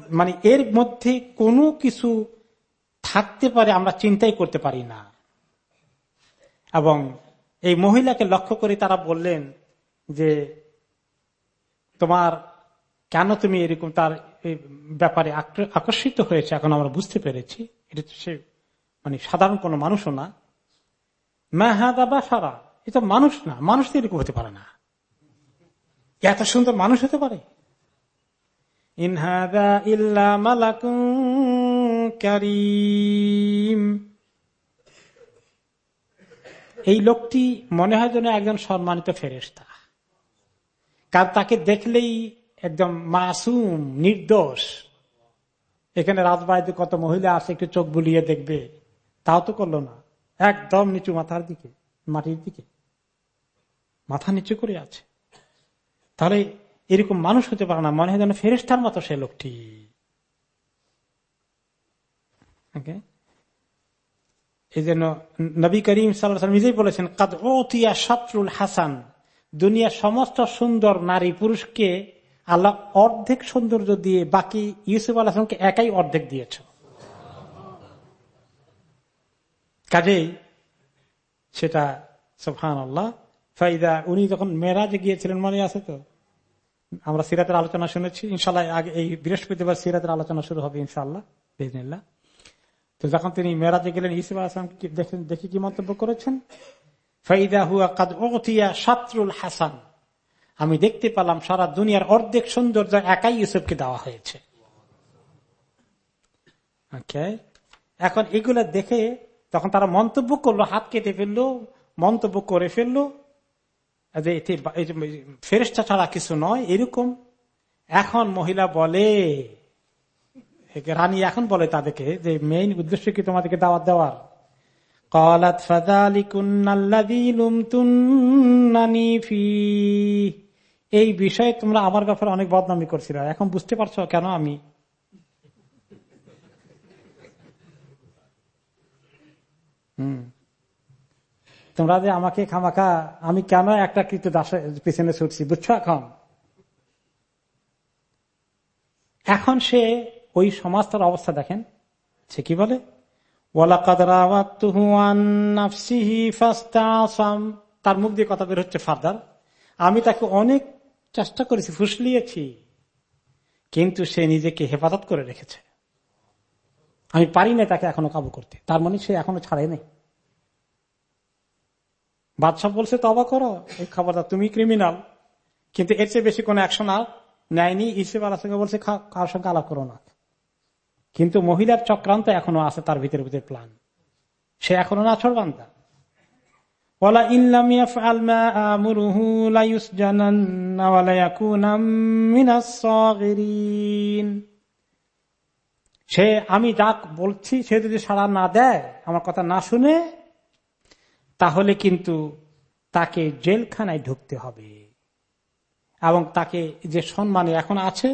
মানে এর মধ্যে কোনো কিছু থাকতে পারে আমরা চিন্তাই করতে পারি না। এবং এই মহিলাকে লক্ষ্য করে তারা বললেন যে তোমার, কেন তুমি এরকম তার ব্যাপারে আকর্ষিত হয়েছে? এখন আমরা বুঝতে পেরেছি। এটা তো সে মানে সাধারণ কোনো মানুষও না। মাহাদা বা সারা এটা মানুষ না। মানুষ তো এরকম হতে পারে না। এত সুন্দর মানুষ হতে পারে। ইনহাদা ইল্লা এই লোকটি মনে হয় যেন একজন সম্মানিত ফেরেস্তা কারণ তাকে দেখলেই একদম মাসুম, নির্দোষ। এখানে রাজবাড়িতে কত মহিলা আছে, একটু চোখ বুলিয়ে দেখবে। তাও তো করল না। একদম নিচু মাথার দিকে, মাটির দিকে। মাথা নিচু করে আছে। তাহলে এরকম মানুষ হতে পারে না। মনে হয় যেন ফেরেস্তার মতো সে লোকটি। এই জন্য নবী করিম সাল্লাম নিজেই বলেছেন, কাদ ওতিয়া শাত্রুল হাসান। দুনিয়ার সমস্ত সুন্দর নারী পুরুষকে আল্লাহ অর্ধেক সৌন্দর্য দিয়ে বাকি ইউসুফ আল্লাহামকে একাই অর্ধেক দিয়েছ। কাজেই সেটা সোফান আল্লাহ ফাইদা উনি যখন মেরাজে গিয়েছিলেন, মনে আছে তো? আমরা সিরাতের আলোচনা শুনেছি। ইনশাল্লাহ আগে এই বৃহস্পতিবার সিরাতের আলোচনা শুরু হবে ইনশাল্লাহ তো যখন তিনি মেরাজে গেলেন ইসুফ আসলাম দেখে কি মন্তব্য করেছেন? ফাইদা হাসান। আমি দেখতে পেলাম সারা দুনিয়ার অর্ধেক সৌন্দর্য একাই ইউসুফকে দেওয়া হয়েছে? এখন এগুলা দেখে তখন তারা মন্তব্য করল, হাত কেটে ফেলল, মন্তব্য করে ফেলল, যে এতে ফেরেস্তা ছাড়া কিছু নয়, এরকম। এখন মহিলা বলে রানী এখন বলে তাদেরকে যে মেইন উদ্দেশ্য কি তোমাদেরকে দাওয়াত দেওয়ার? কলাত ফাদালিকুন্নাল্লাযী ফি এই বিষয়ে তোমরা আমার ব্যাপারে অনেক বদনামি করছিল। এখন বুঝতে পারছ কেন আমি? তোমরা যে আমাকে খামাখা, আমি কেন একটা কৃত পিছনে ছুটছি, বুঝছ এখন? এখন সে ওই সমাজটার অবস্থা দেখেন, সে কি বলে? তার মুখ দিয়ে কথা বের হচ্ছে ফাদার আমি তাকে অনেক চেষ্টা করেছি, ফুসলিয়েছি। কিন্তু সে নিজেকে হেফাজত করে রেখেছে। আমি পারি না তাকে এখনও কাবু করতে। তার মানে সে এখনও ছাড়ে নেই। বাদশাহ বলছে তবা করো। এই খবরদার, তুমি ক্রিমিনাল কিন্তু এর চেয়ে বেশি কোন অ্যাকশন আর নেয়নি। ইসেফ সঙ্গে বলছে কার সঙ্গে আলাপ করো না। কিন্তু মহিলার চক্রান্ত এখনও আছে তার ভিতরে ভিতরে প্ল্যান সে এখনও না ছড়বান্তা ওয়ালা ইল্লাম ইয়াফআল মা আমরুহু লা ইউসজানান্না ওয়া লা ইয়াকুনা মিনাস সাগিরিন। সে, আমি যা বলছি, সে যদি সাড়া না দেয়, আমার কথা না শুনে, তাহলে কিন্তু তাকে জেলখানায় ঢুকতে হবে। এবং তাকে যে সম্মানে এখন আছে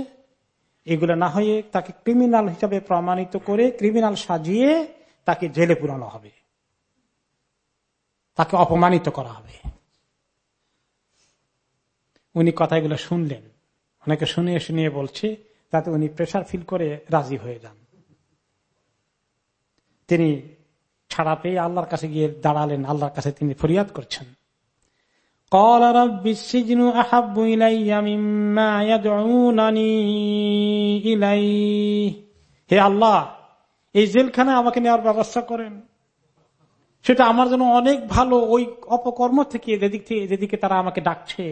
এগুলো না হয়ে তাকে ক্রিমিনাল হিসাবে প্রমাণিত করে ক্রিমিনাল সাজিয়ে তাকে জেলে পুরানো হবে। তাকে অপমানিত করা হবে। উনি কথাগুলো শুনলেন। অনেকে শুনিয়ে শুনিয়ে বলছে, তাতে উনি প্রেশার ফিল করে রাজি হয়ে যান। তিনি ছাড়া পেয়ে আল্লাহর কাছে গিয়ে দাঁড়ালেন। আল্লাহর কাছে তিনি ফরিয়াদ করছেন। قال رب السجن أحب إلي مما يدعونني إليه হে আল্লাহ এই জেলখানে আমাকে নেওয়ার ব্যবস্থা করেন সেটা আমার জন্য অনেক ভালো ওই অপকর্ম থেকে যেদিক থেকে যেদিকে তারা আমাকে ডাকছে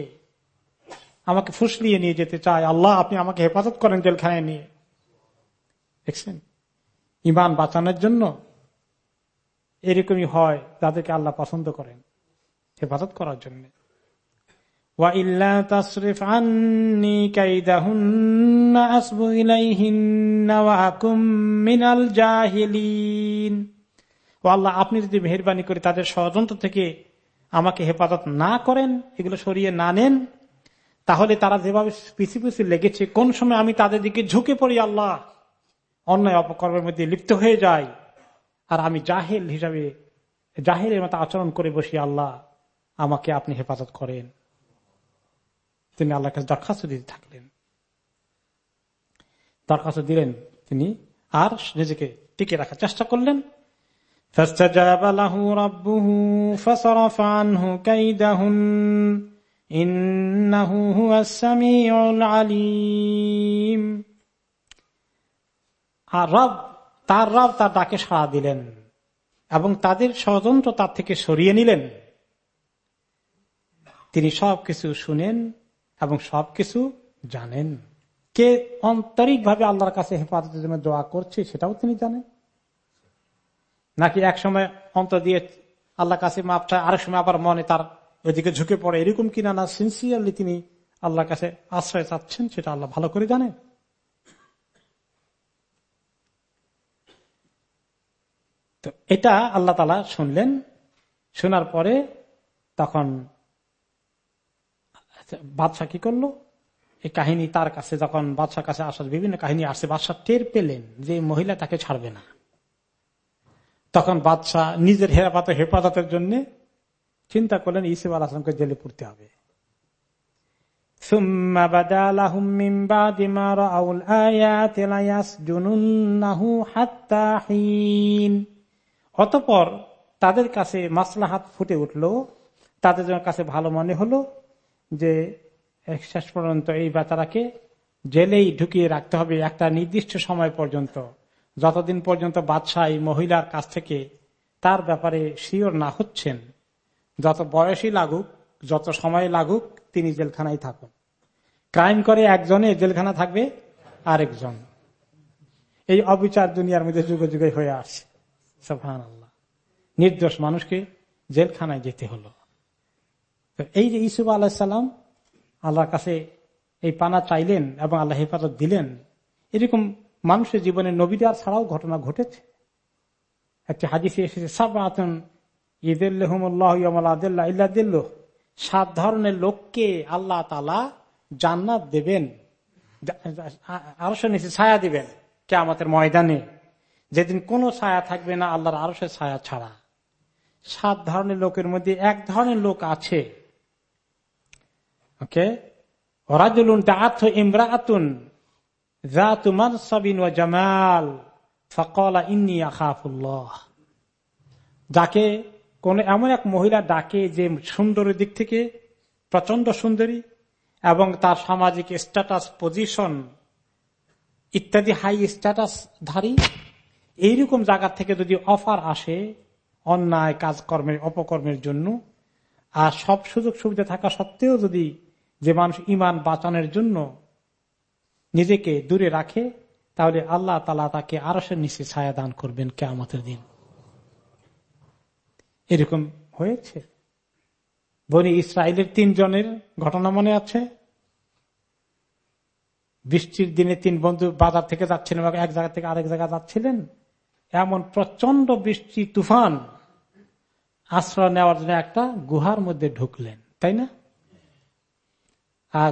আমাকে ফুসলিয়ে নিয়ে যেতে চায় আল্লাহ আপনি আমাকে হেফাজত করেন জেলখানায় নিয়ে দেখছেন ইমান বাঁচানোর জন্য এরকমই হয় যাদেরকে আল্লাহ পছন্দ করেন হেফাজত করার জন্য ওয়াইল্লা তাসরিফ আন্নি মিনাল আল্লাহ, আপনি যদি মেহরবানি করে তাদের ষড়যন্ত্র থেকে আমাকে হেফাজত না করেন, এগুলো সরিয়ে না নেন, তাহলে তারা যেভাবে পিছিয়ে পিছিয়ে লেগেছে, কোন সময় আমি তাদের দিকে ঝুঁকে পড়ি আল্লাহ? অন্যায় অপকর্মের মধ্যে লিপ্ত হয়ে যায় আর আমি জাহেল হিসাবে, জাহেলের মতো আচরণ করে বসি আল্লাহ, আমাকে আপনি হেফাজত করেন। তিনি আল্লাহ কাছে দরখাস্ত দিতে থাকলেন। দরখাস্ত দিলেন তিনি আর নিজেকে টিকে রাখার চেষ্টা করলেন। তার রব তার ডাকে সাড়া দিলেন এবং তাদের ষড়যন্ত্র তার থেকে সরিয়ে নিলেন। তিনি সবকিছু শুনেন এবং সবকিছু জানেন। কে আন্তরিক ভাবে আল্লাহর কাছে হেফাজতের জন্য দোয়া করছে সেটাও তিনি জানেন। নাকি এক সময় অন্তর দিয়ে আল্লাহ কাছে মাপ চায়, আরেক সময় আবার মনে তার ওইদিকে ঝুঁকে পড়ে, এরকম কিনা না? সিনসিয়ারলি তিনি আল্লাহর কাছে আশ্রয় চাচ্ছেন, সেটা আল্লাহ ভালো করে জানেন। তো এটা আল্লাহ তালা শুনলেন, শোনার পরে তখন বাদশাহ কি করল? এই কাহিনী তার কাছে, যখন বাদশার কাছে আসার বিভিন্ন কাহিনী আসছে বাদশাহ টের পেলেন যে মহিলা তাকে ছাড়বে না। তখন বাদশাহ নিজের হেরাপাত হেফাজতের জন্য চিন্তা করলেন ইসুফ আল আসলামকে জেলে পড়তে হবে। অতপর তাদের কাছে মাসলাহাত ফুটে উঠল, তাদের কাছে ভালো মনে হলো যে শেষ পর্যন্ত এই বেচারাকে জেলেই ঢুকিয়ে রাখতে হবে একটা নির্দিষ্ট সময় পর্যন্ত। যতদিন পর্যন্ত বাদশাহ এই মহিলার কাছ থেকে তার ব্যাপারে শিওর না হচ্ছেন, যত বয়সই লাগুক, যত সময় লাগুক, তিনি জেলখানায় থাকুন। ক্রাইম করে একজনে, জেলখানা থাকবে আরেকজন। এই অবিচার দুনিয়ার মধ্যে যুগে যুগে হয়ে আসছে। আল্লাহ নির্দোষ মানুষকে জেলখানায় যেতে হলো। এই যে ইসুফ আলাহিসাল্লাম আল্লাহর কাছে এই পানা চাইলেন এবং আল্লাহ হেফাজত দিলেন, এরকম মানুষের জীবনে নবীদার ছাড়াও ঘটনা ঘটেছে। একটি হাদিসে এসেছে সাব আতন ঈদুল্লাহমল্লাহ সাত ধরনের লোককে আল্লাহ তালা জান্নাত দেবেন আরও নিচে ছায়া দিবেন কে আমাদের ময়দানে। যেদিন কোন ছায়া থাকবে না আল্লাহর আরও ছায়া ছাড়া। সাত ধরনের লোকের মধ্যে এক ধরনের লোক আছে ওকে রাজুলুন দাঁত ইমরাতুন জাতুমান সাবিন ও জামাল ফকলা ইন্নি আখাফুল্লাহ যাকে কোন এমন এক মহিলা ডাকে যে সুন্দরের দিক থেকে প্রচণ্ড সুন্দরী এবং তার সামাজিক স্ট্যাটাস পজিশন ইত্যাদি হাই স্ট্যাটাস ধারী এইরকম জায়গা থেকে যদি অফার আসে অন্যায় কাজকর্মের অপকর্মের জন্য আর সব সুযোগ সুবিধা থাকা সত্ত্বেও যদি যে মানুষ ইমান বাঁচানোর জন্য নিজেকে দূরে রাখে, তাহলে আল্লাহ তালা তাকে আরও সে নিচে ছায়া দান করবেন কে আমাদের দিন। এরকম হয়েছে? বনি ইসরায়েলের তিনজনের ঘটনা মনে আছে? বৃষ্টির দিনে তিন বন্ধু বাজার থেকে যাচ্ছিলেন এক জায়গা থেকে আরেক জায়গা যাচ্ছিলেন। এমন প্রচণ্ড বৃষ্টি, তুফান আশ্রয় নেওয়ার জন্য একটা গুহার মধ্যে ঢুকলেন, তাই না?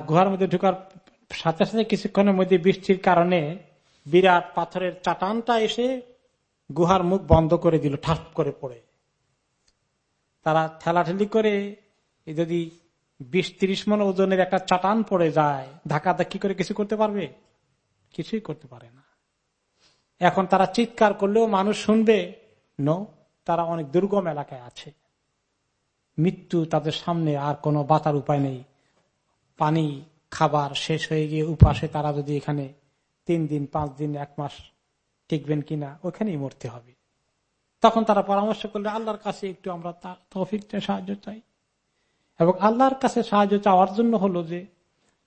গুহার মধ্যে ঢুকার সাথে সাথে কিছুক্ষণের মধ্যে বৃষ্টির কারণে বিরাট পাথরের চাটানটা এসে গুহার মুখ বন্ধ করে দিল ঠাপ করে পড়ে। তারা ঠেলাঠেলি করে যদি বিশ তিরিশ মন ওজনের একটা চাটান পড়ে যায় ধাক্কা ধাক্কি করে কিছু করতে পারবে? কিছুই করতে পারে না। এখন তারা চিৎকার করলেও মানুষ শুনবে, ন, তারা অনেক দুর্গম এলাকায় আছে। মৃত্যু তাদের সামনে আর কোনো বাতার উপায় নেই। পানি, খাবার শেষ হয়ে গিয়ে উপাসে তারা যদি এখানে তিন দিন, পাঁচ দিন, এক মাস টিকবেন কিনা, ওখানেই মরতে হবে। তখন তারা পরামর্শ করলে, আল্লাহর কাছে একটু আমরা তৌফিক সাহায্য চাই। এবং আল্লাহর কাছে সাহায্য চাওয়ার জন্য হলো যে,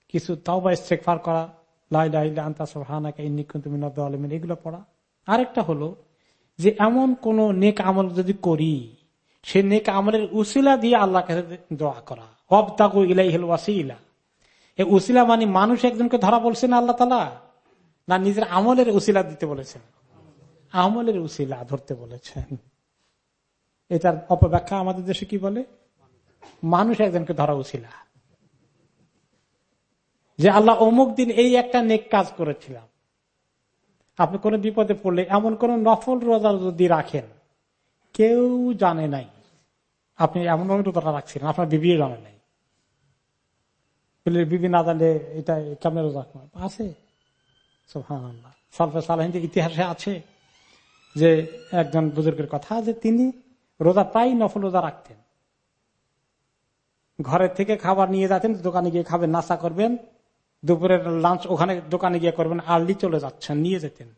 কিছু তাও বা ইস্তেকফার করা এগুলো পড়া। আরেকটা হলো যে, এমন কোন নেক আমল যদি করি, সে নেক আমলের উসিলা দিয়ে আল্লাহ কাছে দোয়া করা। অবতাকু ইলাই হল ওয়াসিলা। উসিলা মানে মানুষ একজনকে ধরা বলছেন আল্লাহ তালা? না নিজের আমলের উসিলা দিতে বলেছেন? আমলের উসিলা ধরতে বলেছেন। এটার অপব্যাখ্যা আমাদের দেশে কি বলে? মানুষ একজনকে ধরা উসিলা। যে আল্লাহ অমুক দিন এই একটা নেক কাজ করেছিলাম। আপনি কোন বিপদে পড়লে এমন কোন নফল রোজা যদি রাখেন, কেউ জানে নাই। আপনি এমন রোজাটা রাখছিলেন, আপনার বিবিও জানে নাই। বিবি না জানলে এটা কেমন রোজা আছে। সলফে সালাহিন ইতিহাসে আছে যে একজন বুজুর্গের কথা যে তিনি রোজা প্রায় নফল রোজা রাখতেন। ঘরের থেকে খাবার নিয়ে যাচ্ছেন, দোকানে গিয়ে খাবেন, নাস্তা করবেন, দুপুরের লাঞ্চ ওখানে দোকানে গিয়ে করবেন, আর্লি চলে যাচ্ছেন, নিয়ে যেতেন।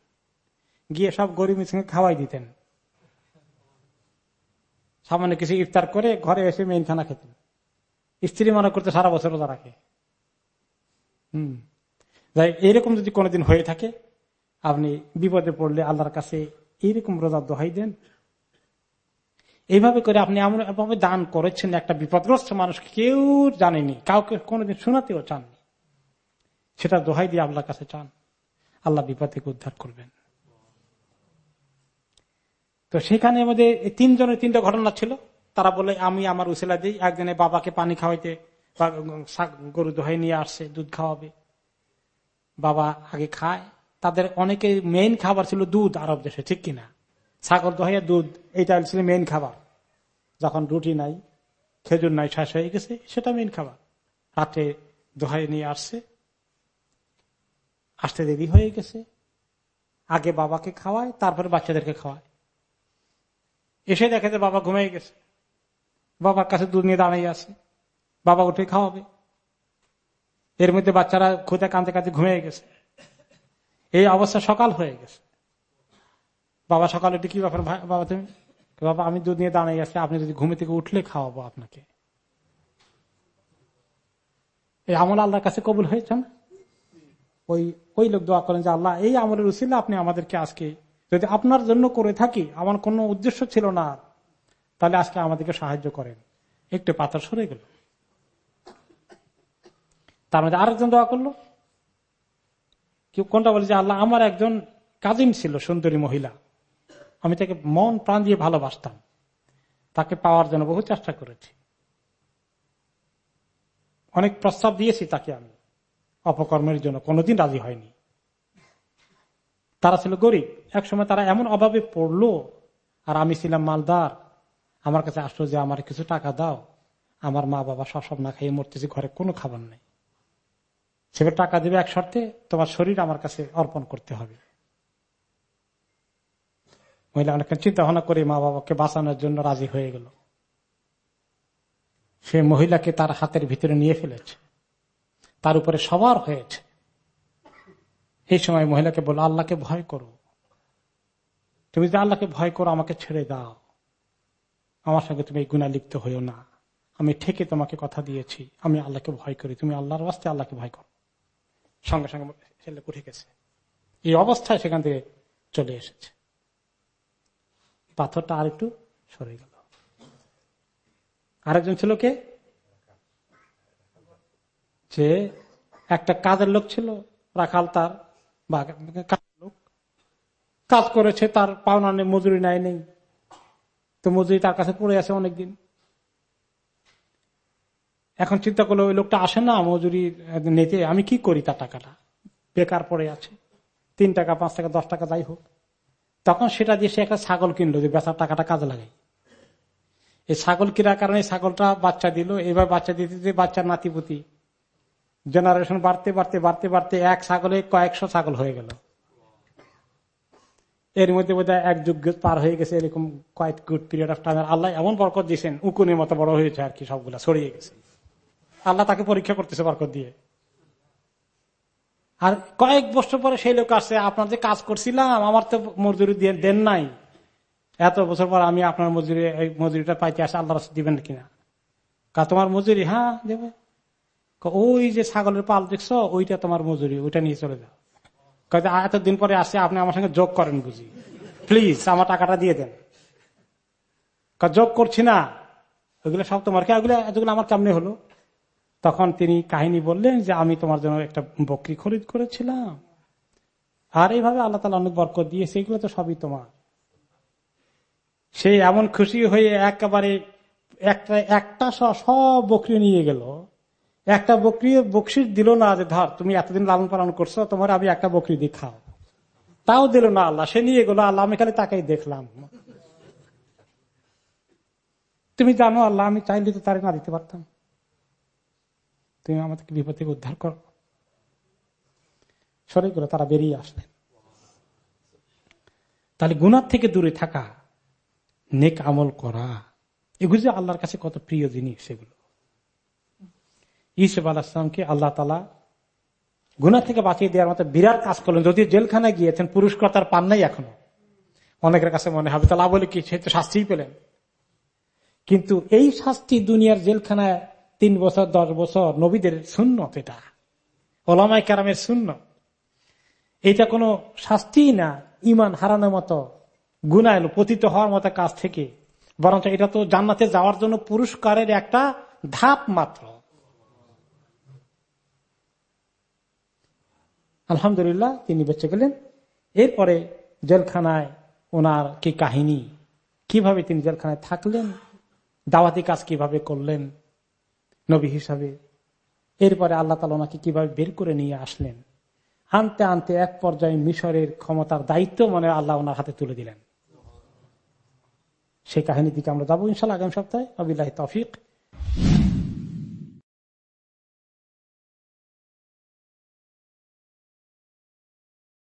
গিয়ে সব গরিব সঙ্গে খাওয়াই দিতেন। সামান্য কিছু ইফতার করে ঘরে এসে মেইন খানা খেতেন। স্ত্রী মনে করতে সারা বছর রোজা রাখে। যাই এরকম যদি কোনোদিন হয়ে থাকে, আপনি বিপদে পড়লে আল্লাহর কাছে এইরকম রোজা দোহাই দেন। এইভাবে করে আপনি এমন এমনভাবে দান করেছেন, একটা বিপদগ্রস্ত মানুষ কেউ জানেনি, কাউকে কোনোদিন শোনাতেও চাননি। সেটা দোহাই দিয়ে আল্লাহর কাছে চান। আল্লাহ বিপদ থেকে উদ্ধার করবেন। তো সেখানে আমাদের তিনজনের তিনটা ঘটনা ছিল। তারা বলে, আমি আমার উসেলা দিই একজনে বাবাকে পানি খাওয়াইতে গরু দোহাই নিয়ে আসছে দুধ খাওয়াবে। বাবা আগে খায়। তাদের অনেকে মেইন খাবার ছিল দুধ আরব দেশে, ঠিক কিনা ছাগল দোহাইয়া দুধ, এইটা ছিল মেইন খাবার। যখন রুটি নাই, খেজুর নাই শেষ হয়ে গেছে, সেটা মেইন খাবার। রাতে দোহাই নিয়ে আসছে আসতে দেরি হয়ে গেছে। আগে বাবাকে খাওয়ায়, তারপরে বাচ্চাদেরকে খাওয়ায়। এসে দেখে যে বাবা ঘুমিয়ে গেছে। বাবার কাছে দুধ নিয়ে দাঁড়িয়ে আছে। বাবা উঠে খাওয়াবে। এর মধ্যে বাচ্চারা খুঁজে কাঁদতে কাঁদতে ঘুমিয়ে গেছে। এই অবস্থা সকাল হয়ে গেছে। বাবা সকালে কি ব্যাপার বাবা তুমি? বাবা, আমি দুধ নিয়ে দাঁড়িয়ে আছি, আপনি যদি ঘুমে থেকে উঠলে খাওয়াবো আপনাকে। এই আমল আল্লাহর কাছে কবুল হয়েছে না? ওই ওই লোক দোয়া করেন যে, আল্লাহ, এই আমলের উচিলে আপনি আমাদেরকে আজকে, যদি আপনার জন্য করে থাকি, আমার কোনো উদ্দেশ্য ছিল না, তাহলে আজকে আমাদেরকে সাহায্য করেন। একটু পাথর সরে গেল। তার মধ্যে আরেকজন দোয়া করল। কেউ কোনটা বলে যে, আল্লাহ, আমার একজন কাজিন ছিল, সুন্দরী মহিলা। আমি তাকে মন প্রাণ দিয়ে ভালোবাসতাম। তাকে পাওয়ার জন্য বহু চেষ্টা করেছি। অনেক প্রস্তাব দিয়েছি তাকে আমি। অপকর্মের জন্য কোনোদিন রাজি হয়নি। তারা ছিল গরিব। একসময় তারা এমন অভাবে পড়ল, আর আমি ছিলাম মালদার। আমার কাছে আসলো যে, আমার কিছু টাকা দাও। আমার মা বাবা সব সব না খাইয়ে মরতেছি, ঘরে কোনো খাবার নেই। সে টাকা দেবে এক শর্তে, তোমার শরীর আমার কাছে অর্পণ করতে হবে। মহিলা অনেক চিন্তা ভাবনা করে মা বাবাকে বাঁচানোর জন্য রাজি হয়ে গেল। সে মহিলাকে তার হাতের ভিতরে নিয়ে ফেলেছে। তার উপরে সবার হয়েছে। এই সময় মহিলাকে বলো আল্লাহকে ভয় করো। তুমি যদি আল্লাহকে ভয় করো, আমাকে ছেড়ে দাও। আমার সঙ্গে তুমি এই গুণা লিপ্ত হইও না। আমি ঠেকে তোমাকে কথা দিয়েছি। আমি আল্লাহকে ভয় করি। তুমি আল্লাহর বাস্তে আল্লাহকে ভয় করো। সঙ্গে সঙ্গে ছেলে উঠে গেছে। এই অবস্থায় সেখান থেকে চলে এসেছে। পাথরটা আর একটু সরে গেল। আরেকজন ছিল কে? যে একটা কাজের লোক ছিল, রাখাল তার লোক। কাজ করেছে, তার পাওনা নেই, মজুরি নাই নেই। তো মজুরি তার কাছে পড়ে আছে অনেকদিন। এখন চিন্তা করল, ওই লোকটা আসে না, মজুরি নিতে, আমি কি করি তার টাকাটা? বেকার পড়ে আছে। তিন টাকা, পাঁচ টাকা, দশ টাকা, যাই হোক। তখন সেটা দিয়ে সে একটা ছাগল কিনলো যে বেচার টাকাটা কাজে লাগাই। এই ছাগল কেনার কারণে ছাগলটা বাচ্চা দিল। এবার বাচ্চা দিতে দিতে বাচ্চার নাতিপুতি। জেনারেশন বাড়তে বাড়তে বাড়তে বাড়তে এক ছাগলে কয়েকশো ছাগল হয়ে গেল। এর মধ্যে বোধ এক যুগ পার হয়ে গেছে, এরকম কয়েক গুড পিরিয়ড অফ টাইম আল্লাহ এমন বরকত দিয়েছেন, উকুনের মতো বড় হয়েছে আর কি সবগুলা, ছড়িয়ে গেছে। আল্লাহ তাকে পরীক্ষা করতেছে বরকত দিয়ে। আর কয়েক বছর পরে সেই লোক আসছে, আপনার যে কাজ করছিলাম, আমার তো মজুরি দিয়ে দেন নাই। এত বছর পর আমি আপনার মজুরি মজুরিটা পাইতে আসে আল্লাহ দিবেন কিনা? কা, তোমার মজুরি হ্যাঁ দেবে। ওই যে ছাগলের পাল দেখছ, ওইটা তোমার মজুরি ওইটা নিয়ে চলে যাও। এতদিন পরে আসে আপনি আমার সঙ্গে যোগ করেন বুঝি। প্লিজ, আমার টাকাটা দিয়ে দেন। যোগ করছি না। ওইগুলো সব তোমার, কে, ওগুলো, এতগুলো আমার কেমনে হলো? তখন তিনি কাহিনী বললেন যে, আমি তোমার জন্য একটা বকরি খরিদ করেছিলাম। আর এইভাবে আল্লাহ তালা অনেক বরকত দিয়েছে এগুলো তো সবই তোমার। সে এমন খুশি হয়ে একেবারে একটা একটা সব বকরি নিয়ে গেল। একটা বকরি, বকশিস দিল না যে, ধর, তুমি এতদিন লালন পালন করছ, তোমার আমি একটা বকরি দিয়ে খাও তাও দিল না আল্লাহ, সে নিয়ে গেল। আল্লাহ, আমি খালি তাকেই দেখলাম। তুমি জানো আল্লাহ, আমি চাইলে তো তারে না দিতে পারতাম। তুমি আমাদেরকে বিপদ থেকে উদ্ধার করো। সরে গেল, তারা বেরিয়ে আসলেন। তাহলে গুনার থেকে দূরে থাকা নেক আমল করা, এগুলো আল্লাহর কাছে কত প্রিয় জিনিস সেগুলো। ইসুফ আলাহামকে আল্লাহ তালা গুনা থেকে বাঁচিয়ে দেওয়ার মতো বিরাট কাজ করলেন। যদি জেলখানায় গিয়েছেন, পুরস্কার তার পান নাই এখনও। অনেকের কাছে মনে হবে তালা বলে কি সে তো শাস্তিই পেলেন। কিন্তু এই শাস্তি দুনিয়ার জেলখানায় তিন বছর, দশ বছর নবীদের শূন্য এটা। ওলামাই কারামের শূন্য এটা কোনো শাস্তি না ইমান হারানোর মতো গুণা এলো, পতিত হওয়ার মতো কাজ থেকে। বরঞ্চ এটা তো জান্নাতে যাওয়ার জন্য পুরস্কারের একটা ধাপ মাত্র। আলহামদুলিল্লাহ, তিনি বেঁচে গেলেন। এরপরে জেলখানায় ওনার কি কাহিনী? কীভাবে তিনি জেলখানায় থাকলেন? দাওয়াতি কাজ কীভাবে করলেন? নবী হিসাবে। এরপরে আল্লাহ তালা ওনাকে কীভাবে বের করে নিয়ে আসলেন? আনতে আনতে এক পর্যায়ে মিশরের ক্ষমতার দায়িত্ব মনে আল্লাহ ওনার হাতে তুলে দিলেন। সেই কাহিনীর দিকে আমরা যাব ইনশাল্লাহ আগামী সপ্তাহে। আবিল্লাহ তফিক।